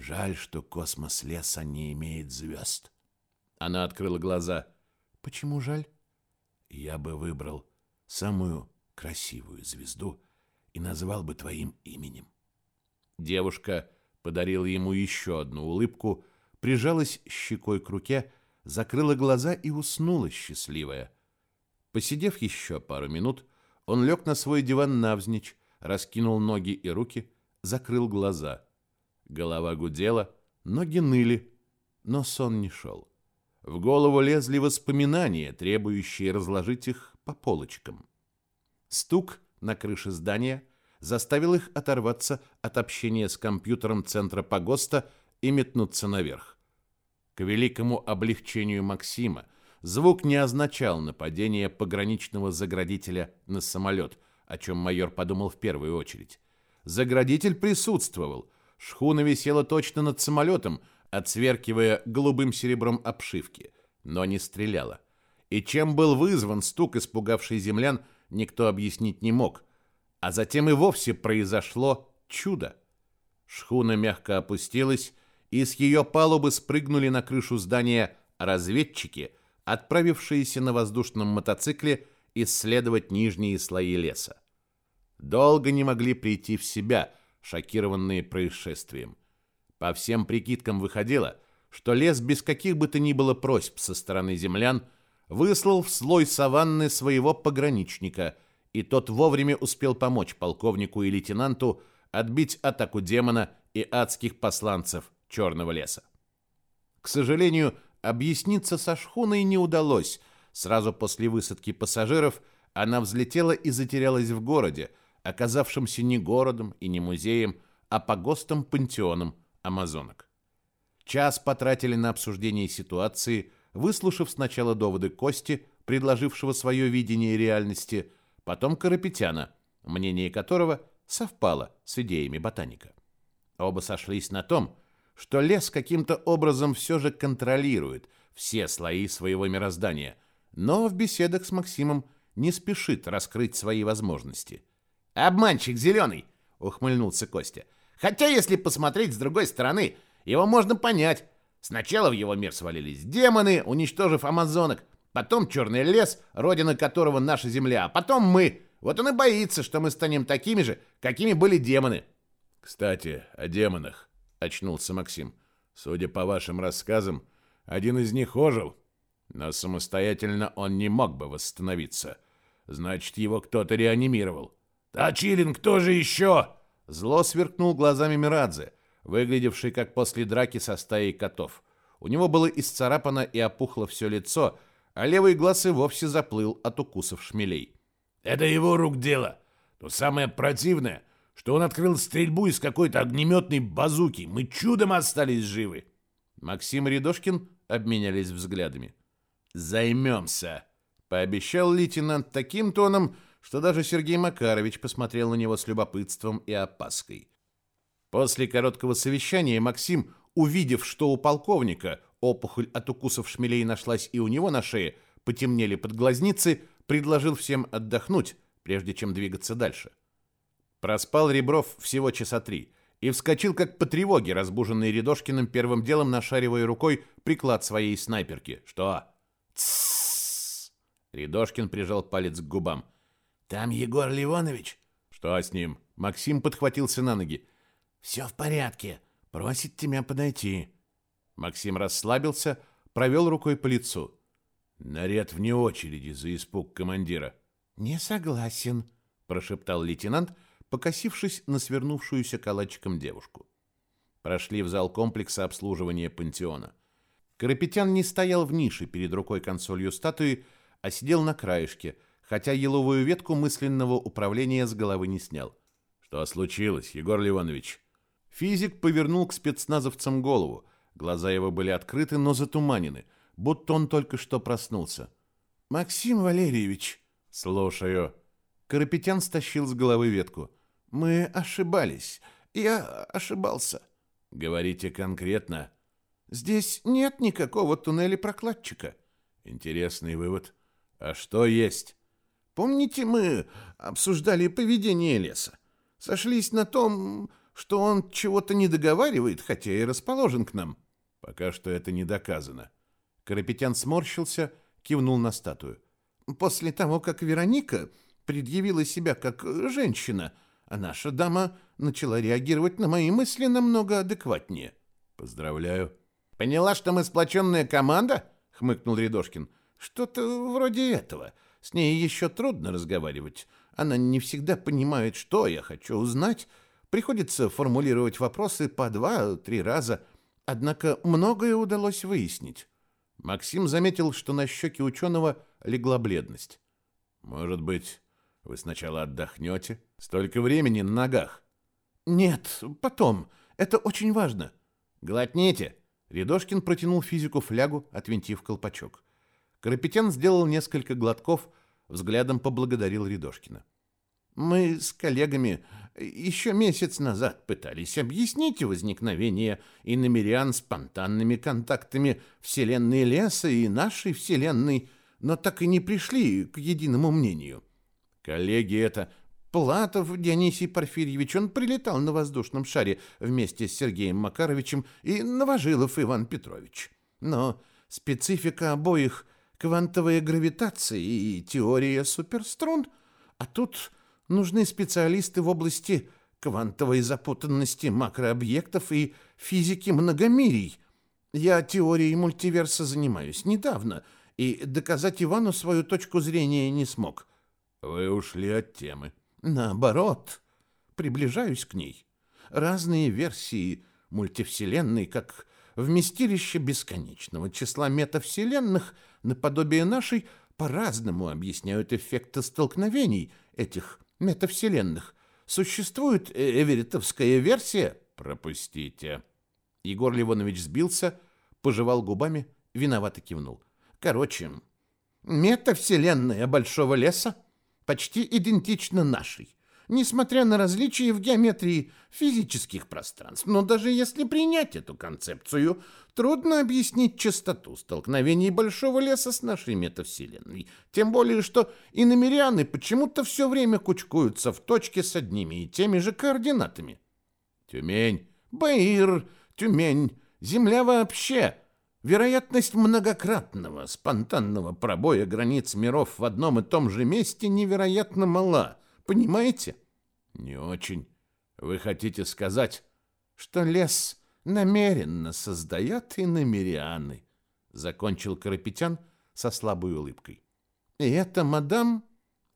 Speaker 3: «Жаль, что космос леса не имеет звезд».
Speaker 1: Она открыла глаза. «Почему жаль?»
Speaker 3: «Я бы выбрал самую красивую звезду и назвал бы твоим именем».
Speaker 1: Девушка подарила ему еще одну улыбку, прижалась щекой к руке, закрыла глаза и уснула счастливая. Посидев еще пару минут, он лег на свой диван навзничь, раскинул ноги и руки, закрыл глаза. Голова гудела, ноги ныли, но сон не шел. В голову лезли воспоминания, требующие разложить их по полочкам. Стук на крыше здания заставил их оторваться от общения с компьютером центра Погоста и метнуться наверх. К великому облегчению Максима звук не означал нападение пограничного заградителя на самолет, о чем майор подумал в первую очередь. Заградитель присутствовал. Шхуна висела точно над самолетом, отсверкивая голубым серебром обшивки, но не стреляла. И чем был вызван стук, испугавший землян, никто объяснить не мог. А затем и вовсе произошло чудо. Шхуна мягко опустилась, и с ее палубы спрыгнули на крышу здания разведчики, отправившиеся на воздушном мотоцикле исследовать нижние слои леса. Долго не могли прийти в себя, шокированные происшествием. По всем прикидкам выходило, что лес без каких бы то ни было просьб со стороны землян выслал в слой саванны своего пограничника, и тот вовремя успел помочь полковнику и лейтенанту отбить атаку демона и адских посланцев Черного леса. К сожалению, объясниться со шхуной не удалось. Сразу после высадки пассажиров она взлетела и затерялась в городе, оказавшемся не городом и не музеем, а погостом-пантеоном амазонок. Час потратили на обсуждение ситуации, выслушав сначала доводы Кости, предложившего свое видение реальности, потом Карапетяна, мнение которого совпало с идеями ботаника. Оба сошлись на том, что лес каким-то образом все же контролирует все слои своего мироздания, но в беседах с Максимом не спешит раскрыть свои возможности.
Speaker 4: «Обманщик зеленый!» — ухмыльнулся Костя. «Хотя, если посмотреть с другой стороны, его можно понять. Сначала в его мир свалились демоны, уничтожив амазонок, потом черный лес, родина которого наша земля, а потом мы. Вот он и боится, что мы станем такими же, какими были демоны.
Speaker 3: Кстати, о демонах, очнулся Максим. Судя по вашим рассказам, один из них ожил, но самостоятельно он не мог бы восстановиться. Значит, его кто-то реанимировал.
Speaker 2: А Чилин кто же еще?
Speaker 1: Зло сверкнул глазами Мирадзе, выглядевший как после драки со стаей котов. У него было исцарапано и опухло все лицо, а левый глаз и вовсе заплыл от укусов шмелей.
Speaker 2: Это его рук дело. Но самое противное, что он открыл стрельбу из какой-то огнеметной базуки. Мы чудом остались живы.
Speaker 1: Максим и Рядошкин обменялись взглядами. «Займемся», — пообещал лейтенант таким тоном, что даже Сергей Макарович посмотрел на него с любопытством и опаской. После короткого совещания Максим, увидев, что у полковника опухоль от укусов шмелей нашлась и у него на шее, потемнели под глазницы, предложил всем отдохнуть, прежде чем двигаться дальше. Проспал Ребров всего часа три и вскочил как по тревоге, разбуженный Рядошкиным первым делом нашаривая рукой приклад своей снайперки. «Что?» «Тссс!» Рядошкин прижал палец к губам.
Speaker 4: «Там Егор Ливонович».
Speaker 1: «Что с ним?» Максим подхватился на ноги.
Speaker 4: «Все в порядке. Просит тебя подойти».
Speaker 1: Максим расслабился, провел рукой по лицу.
Speaker 3: Наряд вне очереди за испуг командира.
Speaker 4: «Не согласен», — прошептал лейтенант, покосившись на свернувшуюся калачиком девушку.
Speaker 1: Прошли в зал комплекса обслуживания пантеона. Карапетян не стоял в нише перед рукой консолью статуи, а сидел на краешке, хотя еловую ветку мысленного управления с головы не снял.
Speaker 3: «Что случилось, Егор Ливонович?»
Speaker 1: Физик повернул к спецназовцам голову. Глаза его были открыты, но затуманены — будто он только что проснулся.
Speaker 4: «Максим Валерьевич!»
Speaker 1: «Слушаю».
Speaker 4: Карапетян стащил с головы ветку. «Мы ошибались. Я ошибался».
Speaker 3: «Говорите конкретно».
Speaker 4: «Здесь нет никакого туннеля-прокладчика».
Speaker 3: «Интересный вывод. А что есть?»
Speaker 4: «Помните, мы обсуждали поведение леса? Сошлись на том, что он чего-то не договаривает, хотя и расположен к нам».
Speaker 3: «Пока что это не доказано».
Speaker 1: Карапетян сморщился, кивнул на статую.
Speaker 4: После того, как Вероника предъявила себя как женщина, а наша дама начала реагировать на мои мысли намного адекватнее.
Speaker 3: Поздравляю.
Speaker 4: Поняла, что мы сплоченная команда? хмыкнул Рядошкин. Что-то вроде этого. С ней еще трудно разговаривать. Она не всегда понимает, что я хочу узнать. Приходится формулировать вопросы по два-три раза. Однако многое удалось выяснить.
Speaker 1: Максим заметил, что на щеке ученого легла бледность.
Speaker 3: «Может быть, вы сначала отдохнете? Столько времени на ногах».
Speaker 4: «Нет, потом. Это очень важно».
Speaker 1: «Глотните!» Рядошкин протянул физику флягу, отвинтив колпачок. Карапетян сделал несколько глотков, взглядом поблагодарил Рядошкина. Мы с коллегами еще месяц назад пытались объяснить возникновение иномериан спонтанными контактами Вселенной леса и нашей Вселенной, но так и не пришли к единому мнению. Коллеги это Платов Дионисий Порфирьевич, он прилетал на воздушном шаре вместе с Сергеем Макаровичем и Новожилов Иван Петрович. Но специфика обоих — квантовая гравитация и теория суперструн, а тут нужны специалисты в области квантовой запутанности макрообъектов и физики многомирий. Я теорией мультиверса занимаюсь недавно и доказать Ивану свою точку зрения не смог.
Speaker 3: Вы ушли от темы.
Speaker 1: Наоборот, приближаюсь к ней. Разные версии мультивселенной, как вместилище бесконечного числа метавселенных, наподобие нашей, по-разному объясняют эффекты столкновений этих метавселенных. Существует э, эверитовская версия?
Speaker 3: Пропустите.
Speaker 1: Егор Ливонович сбился, пожевал губами, виновато кивнул. Короче, метавселенная Большого леса почти идентична нашей, несмотря на различия в геометрии физических пространств. Но даже если принять эту концепцию, трудно объяснить частоту столкновений Большого леса с нашей метавселенной. Тем более, что иномерианы почему-то все время кучкуются в точке с одними и теми же координатами.
Speaker 3: Тюмень.
Speaker 1: Баир, Тюмень, Земля вообще — Вероятность многократного спонтанного пробоя границ миров в одном и том же месте невероятно мала. Понимаете?
Speaker 3: Не очень. Вы хотите сказать,
Speaker 1: что лес намеренно создает иномерианы, закончил Карапетян со слабой улыбкой. И это, мадам,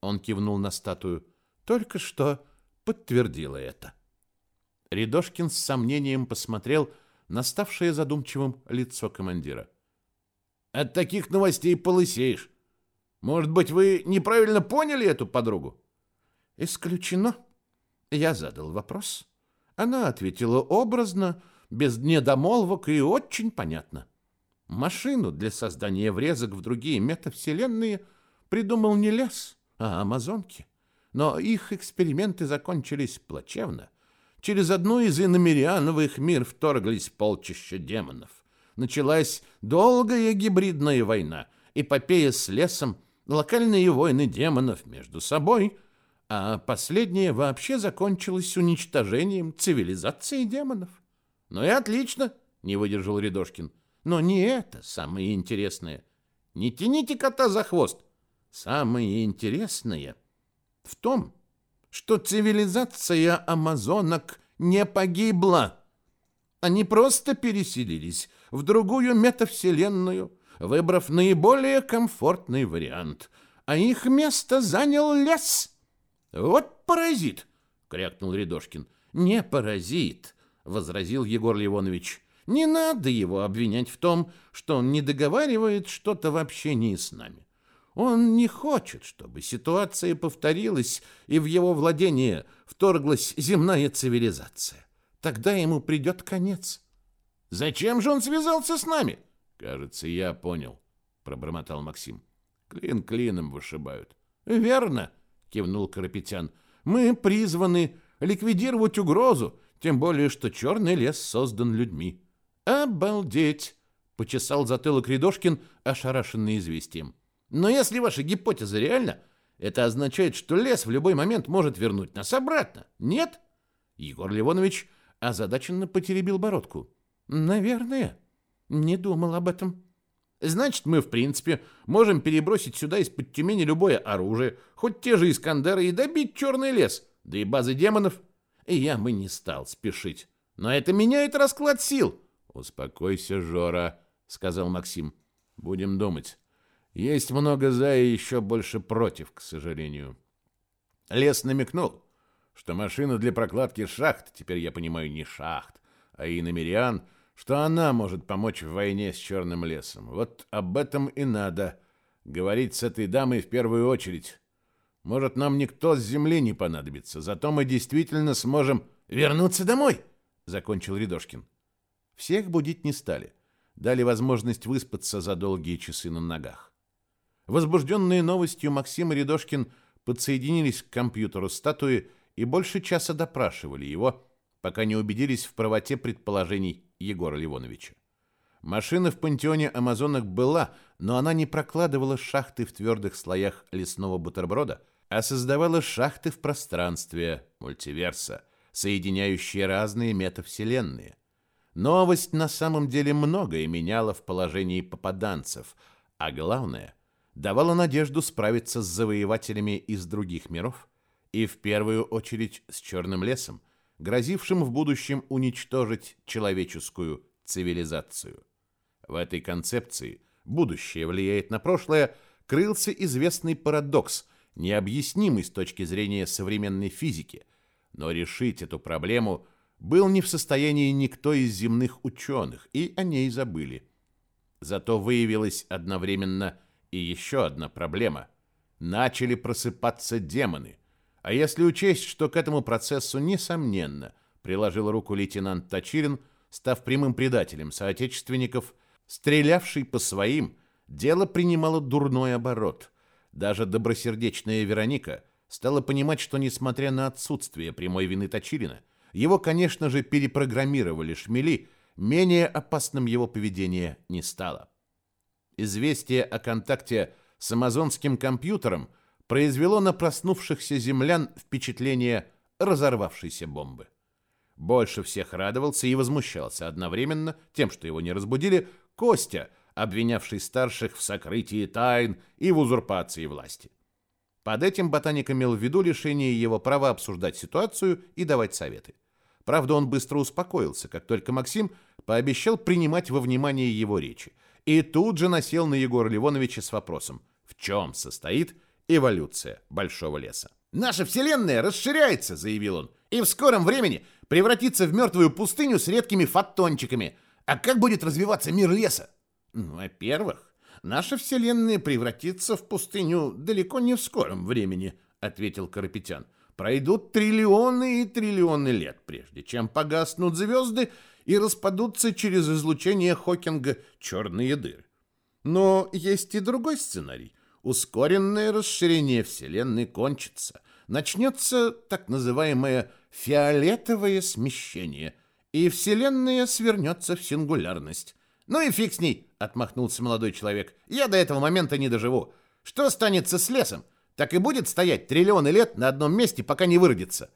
Speaker 1: он кивнул на статую, только что подтвердила это. Рядошкин с сомнением посмотрел наставшее задумчивым лицо командира.
Speaker 4: «От таких новостей полысеешь. Может быть, вы неправильно поняли эту подругу?»
Speaker 1: «Исключено». Я задал вопрос. Она ответила образно, без недомолвок и очень понятно. Машину для создания врезок в другие метавселенные придумал не лес, а амазонки. Но их эксперименты закончились плачевно. Через одну из иномериан в их мир вторглись полчища демонов. Началась долгая гибридная война, эпопея с лесом, локальные войны демонов между собой, а последняя вообще закончилась уничтожением цивилизации демонов.
Speaker 4: Ну и отлично, не выдержал Рядошкин.
Speaker 1: Но не это самое интересное. Не тяните кота за хвост. Самое интересное в том, что цивилизация амазонок не погибла. Они просто переселились в другую метавселенную, выбрав наиболее комфортный вариант, а их место занял лес. Вот паразит, крякнул Рядошкин. Не паразит, возразил Егор Ливонович. Не надо его обвинять в том, что он не договаривает что-то в общении с нами. Он не хочет, чтобы ситуация повторилась, и в его владение вторглась земная цивилизация. Тогда ему придет конец.
Speaker 4: Зачем же он связался с нами?
Speaker 3: Кажется, я понял, пробормотал Максим. Клин клином вышибают.
Speaker 1: Верно, кивнул Карапетян. Мы призваны ликвидировать угрозу, тем более, что черный лес создан людьми. Обалдеть! Почесал затылок Рядошкин, ошарашенный известием. Но если ваша гипотеза реальна, это означает, что лес в любой момент может вернуть нас обратно. Нет? Егор Левонович озадаченно потеребил бородку. Наверное. Не думал об этом. Значит, мы, в принципе, можем перебросить сюда из-под Тюмени любое оружие, хоть те же Искандеры, и добить черный лес, да и базы демонов. И я бы не стал спешить. Но это меняет расклад сил.
Speaker 3: Успокойся, Жора, сказал Максим. Будем думать. Есть много за и еще больше против, к сожалению. Лес намекнул, что машина для прокладки шахт, теперь я понимаю, не шахт, а и намериан, что она может помочь в войне с Черным лесом. Вот об этом и надо говорить с этой дамой в первую очередь. Может, нам никто с земли не понадобится, зато мы действительно сможем вернуться домой, закончил Рядошкин. Всех будить не стали, дали возможность выспаться за долгие часы на ногах.
Speaker 1: Возбужденные новостью, Максим и Рядошкин подсоединились к компьютеру статуи и больше часа допрашивали его, пока не убедились в правоте предположений Егора Ливоновича. Машина в пантеоне амазонок была, но она не прокладывала шахты в твердых слоях лесного бутерброда, а создавала шахты в пространстве мультиверса, соединяющие разные метавселенные. Новость на самом деле многое меняла в положении попаданцев, а главное, давала надежду справиться с завоевателями из других миров и в первую очередь с Черным лесом, грозившим в будущем уничтожить человеческую цивилизацию. В этой концепции будущее влияет на прошлое, крылся известный парадокс, необъяснимый с точки зрения современной физики, но решить эту проблему был не в состоянии никто из земных ученых, и о ней забыли. Зато выявилась одновременно и еще одна проблема. Начали просыпаться демоны. А если учесть, что к этому процессу, несомненно, приложил руку лейтенант Тачирин, став прямым предателем соотечественников, стрелявший по своим, дело принимало дурной оборот. Даже добросердечная Вероника стала понимать, что, несмотря на отсутствие прямой вины Точилина, его, конечно же, перепрограммировали шмели, менее опасным его поведение не стало. Известие о контакте с амазонским компьютером произвело на проснувшихся землян впечатление разорвавшейся бомбы. Больше всех радовался и возмущался одновременно тем, что его не разбудили, Костя, обвинявший старших в сокрытии тайн и в узурпации власти. Под этим ботаник имел в виду лишение его права обсуждать ситуацию и давать советы. Правда, он быстро успокоился, как только Максим пообещал принимать во внимание его речи, и тут же насел на Егора Ливоновича с вопросом, в чем состоит эволюция Большого леса. «Наша Вселенная расширяется», — заявил он, «и в скором времени превратится в мертвую пустыню с редкими фотончиками, а как будет развиваться мир леса? Ну, во-первых, наша Вселенная превратится в пустыню далеко не в скором времени, ответил Карапетян. Пройдут триллионы и триллионы лет, прежде чем погаснут звезды и распадутся через излучение Хокинга черные дыры. Но есть и другой сценарий. Ускоренное расширение Вселенной кончится. Начнется так называемое фиолетовое смещение – и Вселенная свернется в сингулярность. «Ну и фиг с ней!» — отмахнулся молодой человек. «Я до этого момента не доживу. Что станется с лесом? Так и будет стоять триллионы лет на одном месте, пока не выродится».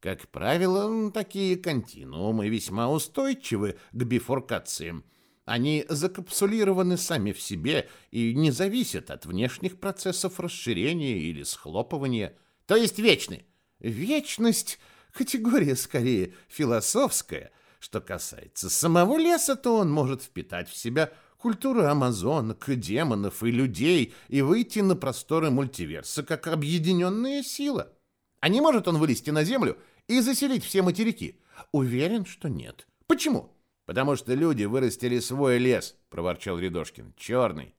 Speaker 1: Как правило, такие континуумы весьма устойчивы к бифуркациям. Они закапсулированы сами в себе и не зависят от внешних процессов расширения или схлопывания, то есть вечны. Вечность Категория скорее философская. Что касается самого леса, то он может впитать в себя культуру амазонок, демонов и людей и выйти на просторы мультиверса как объединенная сила. А не может он вылезти на Землю и заселить все материки? Уверен, что нет. Почему? Потому что люди вырастили свой лес, проворчал Рядошкин. Черный.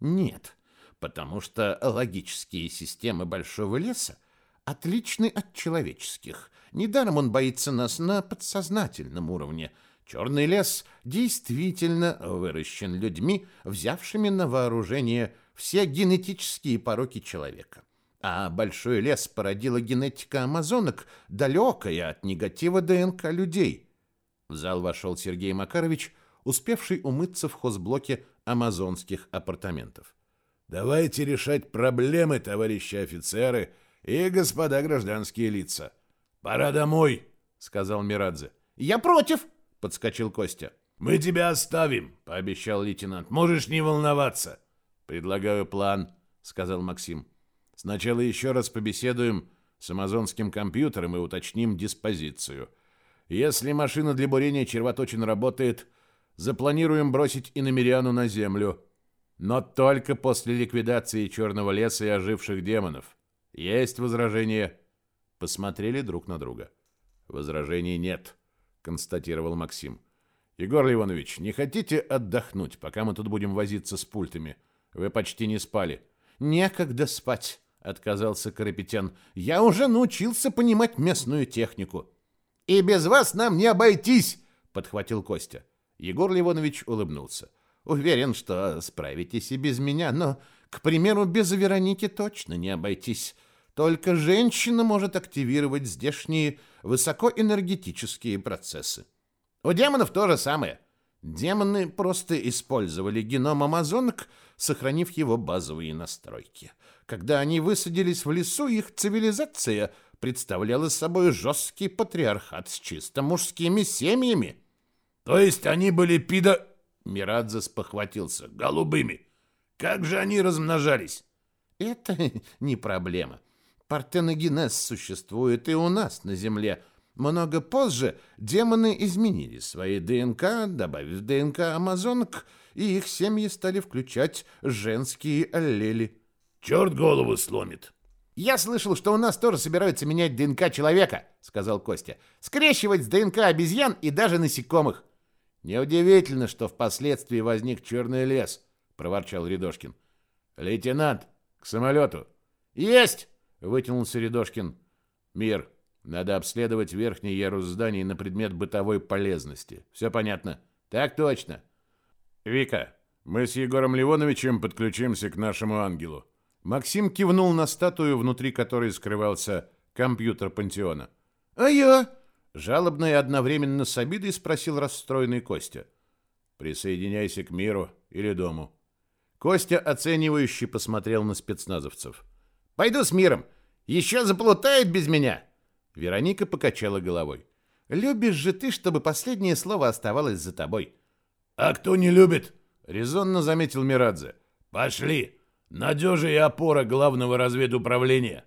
Speaker 1: Нет, потому что логические системы большого леса отличны от человеческих, Недаром он боится нас на подсознательном уровне. Черный лес действительно выращен людьми, взявшими на вооружение все генетические пороки человека. А большой лес породила генетика амазонок, далекая от негатива ДНК людей. В зал вошел Сергей Макарович, успевший умыться в хозблоке амазонских апартаментов.
Speaker 3: «Давайте решать проблемы, товарищи офицеры и господа гражданские лица», «Пора домой», — сказал Мирадзе.
Speaker 1: «Я против», — подскочил Костя.
Speaker 3: «Мы тебя оставим», — пообещал лейтенант. «Можешь не волноваться».
Speaker 1: «Предлагаю план», — сказал Максим. «Сначала еще раз побеседуем с амазонским компьютером и уточним диспозицию. Если машина для бурения червоточин работает, запланируем бросить иномериану на землю. Но только после ликвидации черного леса и оживших демонов. Есть возражения?» посмотрели друг на друга. Возражений нет, констатировал Максим. Егор Иванович, не хотите отдохнуть, пока мы тут будем возиться с пультами? Вы почти не спали. Некогда спать, отказался Карапетян. Я уже научился понимать местную технику. И без вас нам не обойтись, подхватил Костя. Егор Ливонович улыбнулся. Уверен, что справитесь и без меня, но
Speaker 4: К примеру, без Вероники точно не обойтись. Только женщина может активировать здешние высокоэнергетические процессы. У демонов то же самое. Демоны просто использовали геном амазонок, сохранив его базовые настройки. Когда они высадились в лесу, их цивилизация представляла собой жесткий патриархат с чисто мужскими семьями.
Speaker 3: То есть они были пидо... Мирадзе спохватился. Голубыми. Как же они размножались?
Speaker 4: Это не проблема. Партеногенез существует и у нас на Земле. Много позже демоны изменили свои ДНК, добавив ДНК амазонок, и их семьи стали включать женские аллели.
Speaker 3: Черт голову сломит.
Speaker 4: «Я слышал, что у нас тоже собираются менять ДНК человека», — сказал Костя. «Скрещивать с ДНК обезьян и даже насекомых».
Speaker 2: «Неудивительно, что впоследствии возник черный лес», — проворчал Рядошкин. «Лейтенант, к самолету!»
Speaker 4: «Есть!»
Speaker 2: — вытянулся Рядошкин. «Мир, надо обследовать верхний ярус зданий на предмет бытовой полезности. Все понятно?» «Так точно!» «Вика, мы с Егором Ливоновичем подключимся к нашему ангелу». Максим кивнул на статую, внутри которой скрывался компьютер пантеона.
Speaker 4: «А я?» — жалобно и одновременно с обидой спросил расстроенный Костя.
Speaker 2: «Присоединяйся к миру или дому». Костя оценивающе посмотрел на спецназовцев.
Speaker 4: «Пойду с миром. Еще заплутает без меня».
Speaker 2: Вероника покачала головой.
Speaker 4: «Любишь же ты, чтобы последнее слово оставалось за тобой».
Speaker 3: «А кто не любит?»
Speaker 2: — резонно заметил Мирадзе.
Speaker 3: «Пошли!» Надежа и опора главного разведуправления.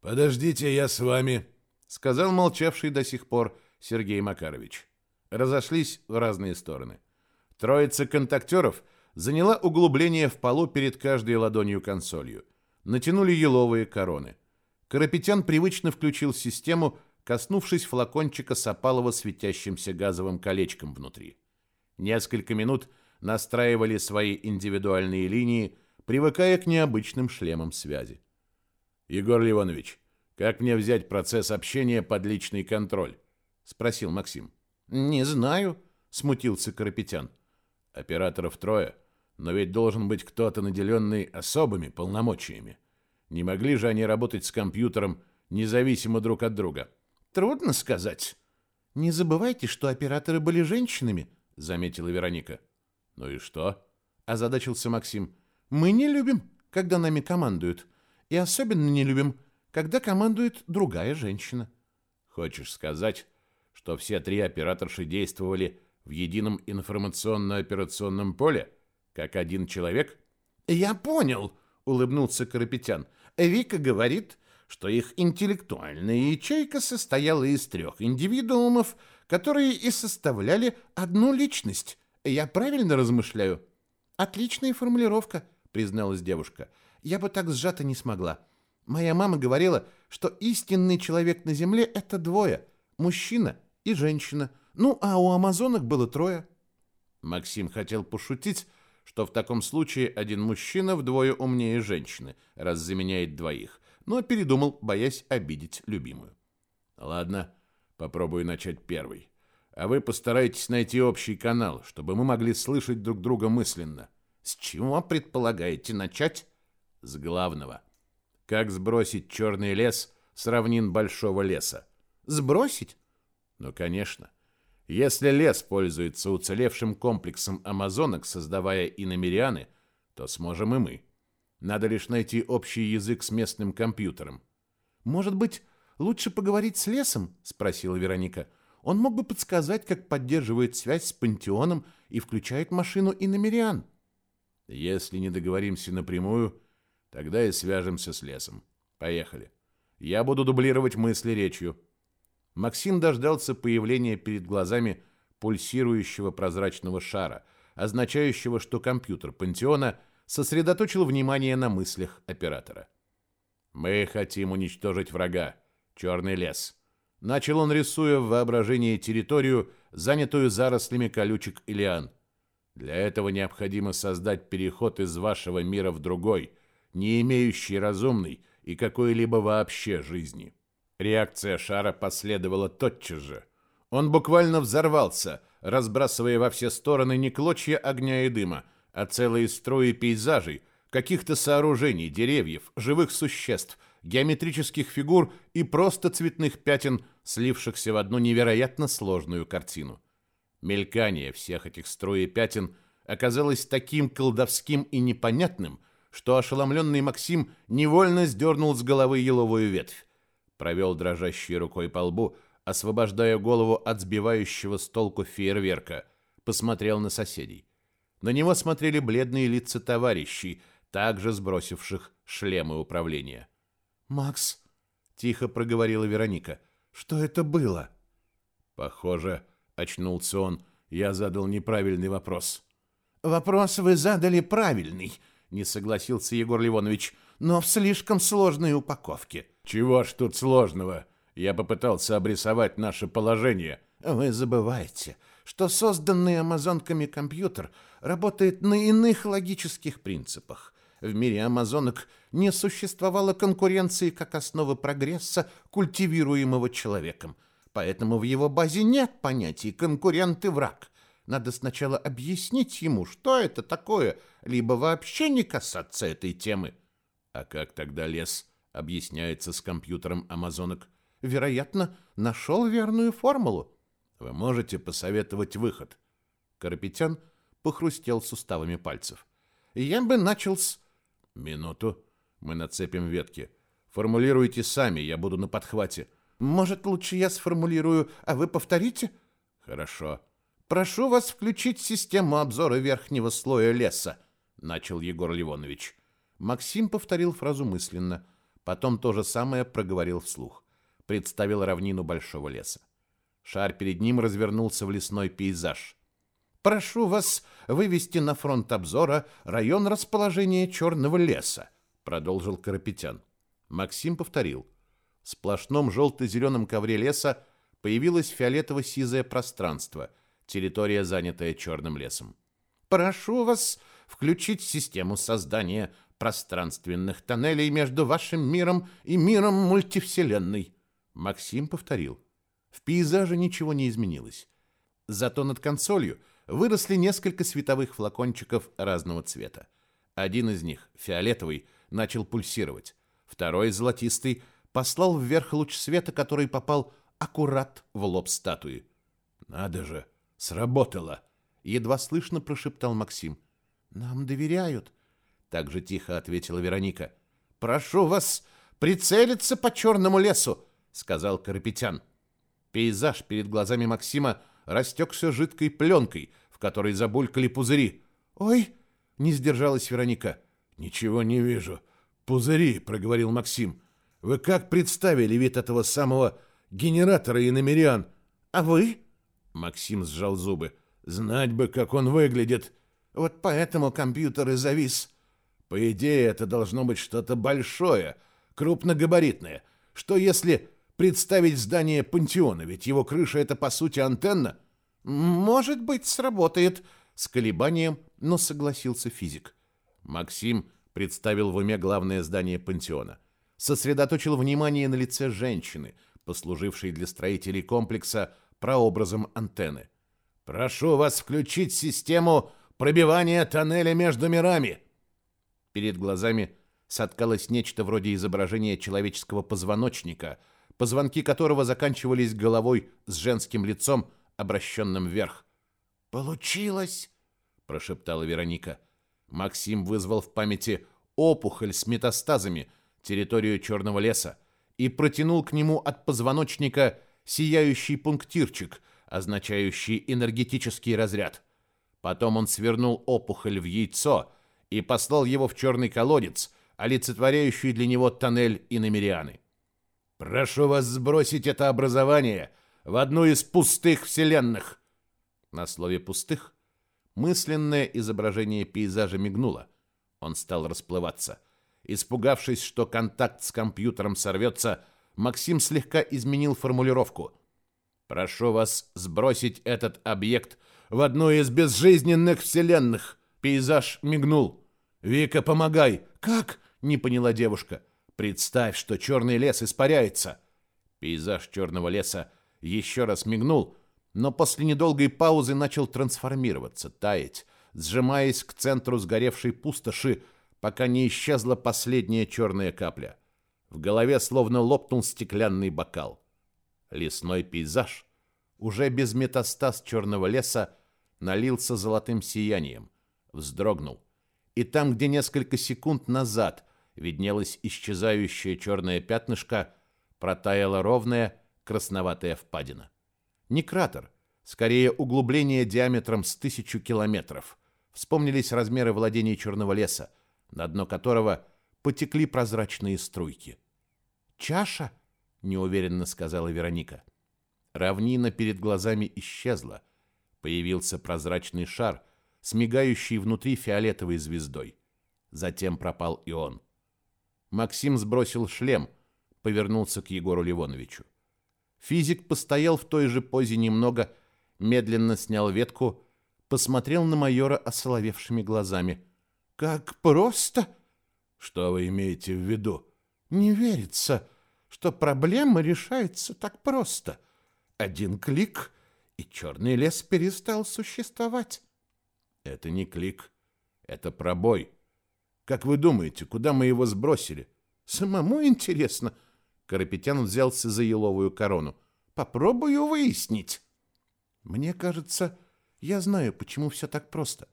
Speaker 2: Подождите, я с вами, сказал молчавший до сих пор Сергей Макарович. Разошлись в разные стороны. Троица контактеров заняла углубление в полу перед каждой ладонью консолью. Натянули еловые короны. Карапетян привычно включил систему, коснувшись флакончика с опалово светящимся газовым колечком внутри. Несколько минут настраивали свои индивидуальные линии, привыкая к необычным шлемам связи. «Егор Ливонович, как мне взять процесс общения под личный контроль?» — спросил Максим.
Speaker 4: «Не знаю», — смутился Карапетян.
Speaker 2: «Операторов трое, но ведь должен быть кто-то, наделенный особыми полномочиями. Не могли же они работать с компьютером независимо друг от друга?»
Speaker 4: «Трудно сказать. Не забывайте, что операторы были женщинами», — заметила Вероника.
Speaker 2: «Ну и что?» — озадачился Максим.
Speaker 4: Мы не любим, когда нами командуют, и особенно не любим, когда командует другая женщина.
Speaker 2: Хочешь сказать, что все три операторши действовали в едином информационно-операционном поле, как один человек?
Speaker 4: Я понял, улыбнулся Карапетян. Вика говорит, что их интеллектуальная ячейка состояла из трех индивидуумов, которые и составляли одну личность. Я правильно размышляю? Отличная формулировка, призналась девушка. Я бы так сжато не смогла. Моя мама говорила, что истинный человек на земле это двое: мужчина и женщина. Ну, а у амазонок было трое.
Speaker 2: Максим хотел пошутить, что в таком случае один мужчина вдвое умнее женщины, раз заменяет двоих, но передумал, боясь обидеть любимую. Ладно, попробую начать первый. А вы постарайтесь найти общий канал, чтобы мы могли слышать друг друга мысленно.
Speaker 4: С чего предполагаете начать?
Speaker 2: С главного. Как сбросить черный лес с равнин большого леса?
Speaker 4: Сбросить?
Speaker 2: Ну, конечно. Если лес пользуется уцелевшим комплексом амазонок, создавая иномерианы, то сможем и мы. Надо лишь найти общий язык с местным компьютером.
Speaker 4: Может быть, лучше поговорить с лесом? спросила Вероника. Он мог бы подсказать, как поддерживает связь с пантеоном и включает машину иномериан.
Speaker 2: Если не договоримся напрямую, тогда и свяжемся с лесом. Поехали. Я буду дублировать мысли речью. Максим дождался появления перед глазами пульсирующего прозрачного шара, означающего, что компьютер Пантеона сосредоточил внимание на мыслях оператора. «Мы хотим уничтожить врага. Черный лес». Начал он, рисуя в воображении территорию, занятую зарослями колючек и лиан. Для этого необходимо создать переход из вашего мира в другой, не имеющий разумной и какой-либо вообще жизни. Реакция шара последовала тотчас же. Он буквально взорвался, разбрасывая во все стороны не клочья огня и дыма, а целые строи пейзажей,
Speaker 1: каких-то сооружений, деревьев, живых существ, геометрических фигур и просто цветных пятен, слившихся в одну невероятно сложную картину. Мелькание всех этих строек пятен оказалось таким колдовским и непонятным, что ошеломленный Максим невольно сдернул с головы еловую ветвь, провел дрожащей рукой по лбу, освобождая голову от сбивающего с толку фейерверка, посмотрел на соседей. На него смотрели бледные лица товарищей, также сбросивших шлемы управления.
Speaker 4: «Макс», — тихо проговорила Вероника, — «что это было?»
Speaker 1: «Похоже, очнулся он, я задал неправильный вопрос».
Speaker 4: «Вопрос вы задали правильный», — не согласился Егор Ливонович, «но в слишком сложной упаковке».
Speaker 1: «Чего ж тут сложного? Я попытался обрисовать наше положение».
Speaker 4: «Вы забываете, что созданный амазонками компьютер работает на иных логических принципах. В мире амазонок не существовало конкуренции как основы прогресса, культивируемого человеком. Поэтому в его базе нет понятий «конкурент» и «враг». Надо сначала объяснить ему, что это такое, либо вообще не касаться этой темы.
Speaker 1: А как тогда лес объясняется с компьютером амазонок?
Speaker 4: Вероятно, нашел верную формулу.
Speaker 1: Вы можете посоветовать выход?
Speaker 4: Карапетян похрустел суставами пальцев. Я бы начал с...
Speaker 1: Минуту. Мы нацепим ветки. Формулируйте сами, я буду на подхвате.
Speaker 4: Может, лучше я сформулирую, а вы повторите?
Speaker 1: Хорошо.
Speaker 4: Прошу вас включить систему обзора верхнего слоя леса, начал Егор Ливонович. Максим повторил фразу мысленно, потом то же самое проговорил вслух. Представил равнину большого леса. Шар перед ним развернулся в лесной пейзаж. Прошу вас вывести на фронт обзора район расположения черного леса, продолжил Карапетян. Максим повторил. Сплошном желто-зеленом ковре леса появилось фиолетово-сизое пространство, территория, занятая черным лесом. Прошу вас включить систему создания пространственных тоннелей между вашим миром и миром мультивселенной. Максим повторил. В пейзаже ничего не изменилось. Зато над консолью выросли несколько световых флакончиков разного цвета. Один из них, фиолетовый, начал пульсировать. Второй, золотистый, послал вверх луч света, который попал аккурат в лоб статуи.
Speaker 1: «Надо же, сработало!»
Speaker 4: — едва слышно прошептал Максим. «Нам доверяют», — так же тихо ответила Вероника. «Прошу вас прицелиться по черному лесу», — сказал Карапетян. Пейзаж перед глазами Максима растекся жидкой пленкой, в которой забулькали пузыри. «Ой!» — не сдержалась Вероника.
Speaker 1: «Ничего не вижу. Пузыри!» — проговорил Максим. «Вы как представили вид этого самого генератора иномериан?»
Speaker 4: «А вы?»
Speaker 1: — Максим сжал зубы. «Знать бы, как он выглядит!»
Speaker 4: «Вот поэтому компьютер и завис!»
Speaker 1: «По идее, это должно быть что-то большое, крупногабаритное. Что если представить здание пантеона, ведь его крыша — это, по сути, антенна.
Speaker 4: «Может быть, сработает», — с колебанием, но согласился физик. Максим представил в уме главное здание пантеона. Сосредоточил внимание на лице женщины, послужившей для строителей комплекса прообразом антенны. «Прошу вас включить систему пробивания тоннеля между мирами!» Перед глазами соткалось нечто вроде изображения человеческого позвоночника — позвонки которого заканчивались головой с женским лицом, обращенным вверх. «Получилось!» – прошептала Вероника. Максим вызвал в памяти опухоль с метастазами, территорию черного леса, и протянул к нему от позвоночника сияющий пунктирчик, означающий энергетический разряд. Потом он свернул опухоль в яйцо и послал его в черный колодец, олицетворяющий для него тоннель иномерианы. Прошу вас сбросить это образование в одну из пустых вселенных. На слове пустых мысленное изображение пейзажа мигнуло. Он стал расплываться. Испугавшись, что контакт с компьютером сорвется, Максим слегка изменил формулировку. Прошу вас сбросить этот объект в одну из безжизненных вселенных. Пейзаж мигнул. Вика, помогай. Как? не поняла девушка. Представь, что черный лес испаряется. Пейзаж черного леса еще раз мигнул, но после недолгой паузы начал трансформироваться, таять, сжимаясь к центру сгоревшей пустоши,
Speaker 1: пока не исчезла последняя черная капля. В голове словно лопнул стеклянный бокал. Лесной пейзаж, уже без метастаз черного леса, налился золотым сиянием, вздрогнул. И там, где несколько секунд назад виднелось исчезающее черное пятнышко, протаяла ровная красноватая впадина. Не кратер, скорее углубление диаметром с тысячу километров. Вспомнились размеры владений черного леса, на дно которого потекли прозрачные струйки. «Чаша?» — неуверенно сказала Вероника. Равнина перед глазами исчезла. Появился прозрачный шар с внутри фиолетовой звездой. Затем пропал и он. Максим сбросил шлем, повернулся к Егору Ливоновичу. Физик постоял в той же позе немного, медленно снял ветку, посмотрел на майора осоловевшими глазами. «Как просто!» «Что вы имеете в виду?» «Не верится, что проблема решается так просто. Один клик, и черный лес перестал существовать». «Это не клик, это пробой. Как вы думаете, куда мы его сбросили?» «Самому интересно», Карапетян взялся за еловую корону. «Попробую выяснить». «Мне кажется, я знаю, почему все так просто».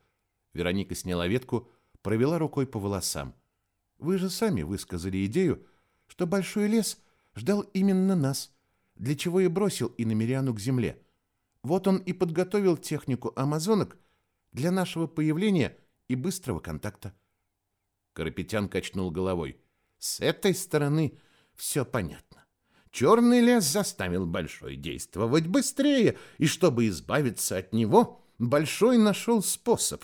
Speaker 1: Вероника сняла ветку, провела рукой по волосам. «Вы же сами высказали идею, что большой лес ждал именно нас, для чего и бросил иномеряну к земле. Вот он и подготовил технику амазонок для нашего появления и быстрого контакта». Карапетян качнул головой. «С этой стороны все понятно. Черный лес заставил Большой действовать быстрее, и чтобы избавиться от него, Большой нашел способ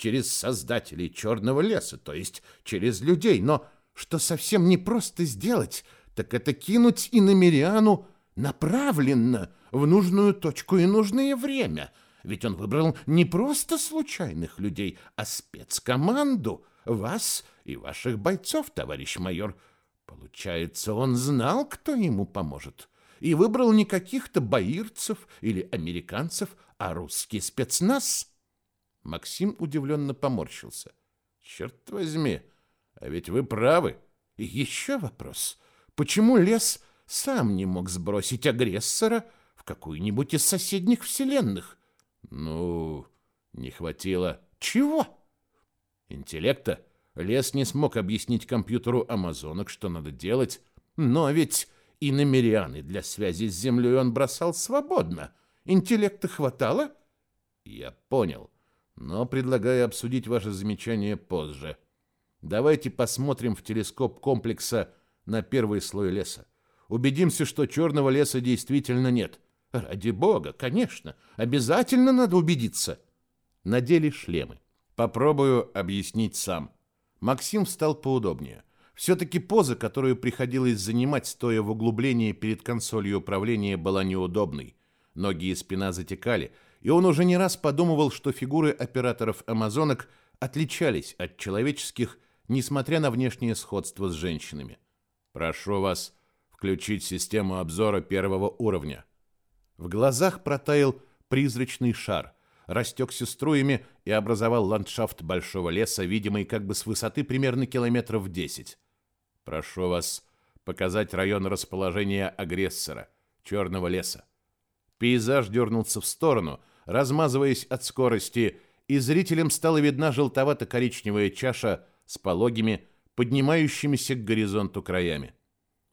Speaker 1: через создателей Черного леса, то есть через людей. Но что совсем не просто сделать, так это кинуть и направленно в нужную точку и нужное время. Ведь он выбрал не просто случайных людей, а спецкоманду, вас и ваших бойцов, товарищ майор. Получается, он знал, кто ему поможет, и выбрал не каких-то баирцев или американцев, а русский спецназ. Максим удивленно поморщился. Черт возьми, а ведь вы правы. И еще вопрос. Почему лес сам не мог сбросить агрессора в какую-нибудь из соседних вселенных? Ну, не хватило. Чего? Интеллекта? Лес не смог объяснить компьютеру амазонок, что надо делать, но ведь и намерианы для связи с Землей он бросал свободно. Интеллекта хватало? Я понял, но предлагаю обсудить ваше замечание позже. Давайте посмотрим в телескоп комплекса на первый слой леса. Убедимся, что черного леса действительно нет. Ради бога, конечно, обязательно надо убедиться. Надели шлемы. Попробую объяснить сам. Максим встал поудобнее. Все-таки поза, которую приходилось занимать, стоя в углублении перед консолью управления, была неудобной. Ноги и спина затекали, и он уже не раз подумывал, что фигуры операторов «Амазонок» отличались от человеческих, несмотря на внешнее сходство с женщинами. «Прошу вас включить систему обзора первого уровня». В глазах протаял призрачный шар – растекся струями и образовал ландшафт большого леса, видимый как бы с высоты примерно километров 10. Прошу вас показать район расположения агрессора, черного леса. Пейзаж дернулся в сторону, размазываясь от скорости, и зрителям стала видна желтовато-коричневая чаша с пологими, поднимающимися к горизонту краями.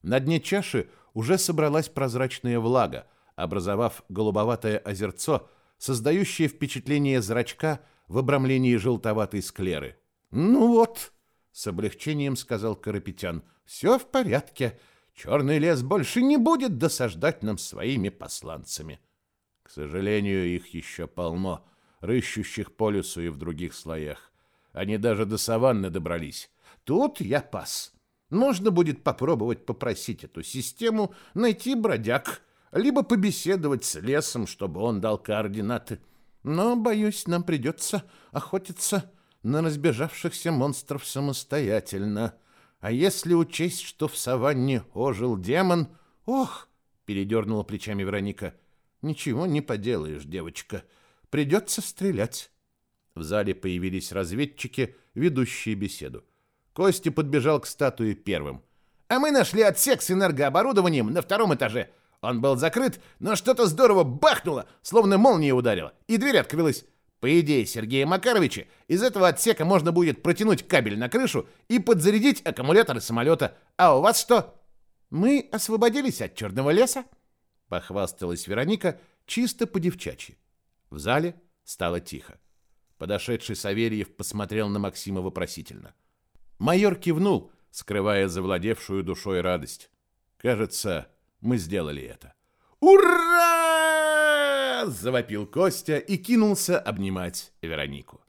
Speaker 1: На дне чаши уже собралась прозрачная влага, образовав голубоватое озерцо, создающее впечатление зрачка в обрамлении желтоватой склеры. «Ну вот», — с облегчением сказал Карапетян, — «все в порядке. Черный лес больше не будет досаждать нам своими посланцами». К сожалению, их еще полно, рыщущих по лесу и в других слоях. Они даже до саванны добрались. Тут я пас. Можно будет попробовать попросить эту систему найти бродяг, либо побеседовать с лесом, чтобы он дал координаты. Но, боюсь, нам придется охотиться на разбежавшихся монстров самостоятельно. А если учесть, что в саванне ожил демон... Ох, передернула плечами Вероника. Ничего не поделаешь, девочка. Придется стрелять. В зале появились разведчики, ведущие беседу. Костя подбежал к статуе первым.
Speaker 4: «А мы нашли отсек с энергооборудованием на втором этаже. Он был закрыт, но что-то здорово бахнуло, словно молния ударила, и дверь открылась. По идее Сергея Макаровича, из этого отсека можно будет протянуть кабель на крышу и подзарядить аккумуляторы самолета. А у вас что? Мы освободились от черного леса? Похвасталась Вероника чисто по-девчачьи. В зале стало тихо. Подошедший Савельев посмотрел на Максима вопросительно. Майор кивнул, скрывая завладевшую душой радость. Кажется, мы сделали это. «Ура!» — завопил Костя и кинулся обнимать Веронику.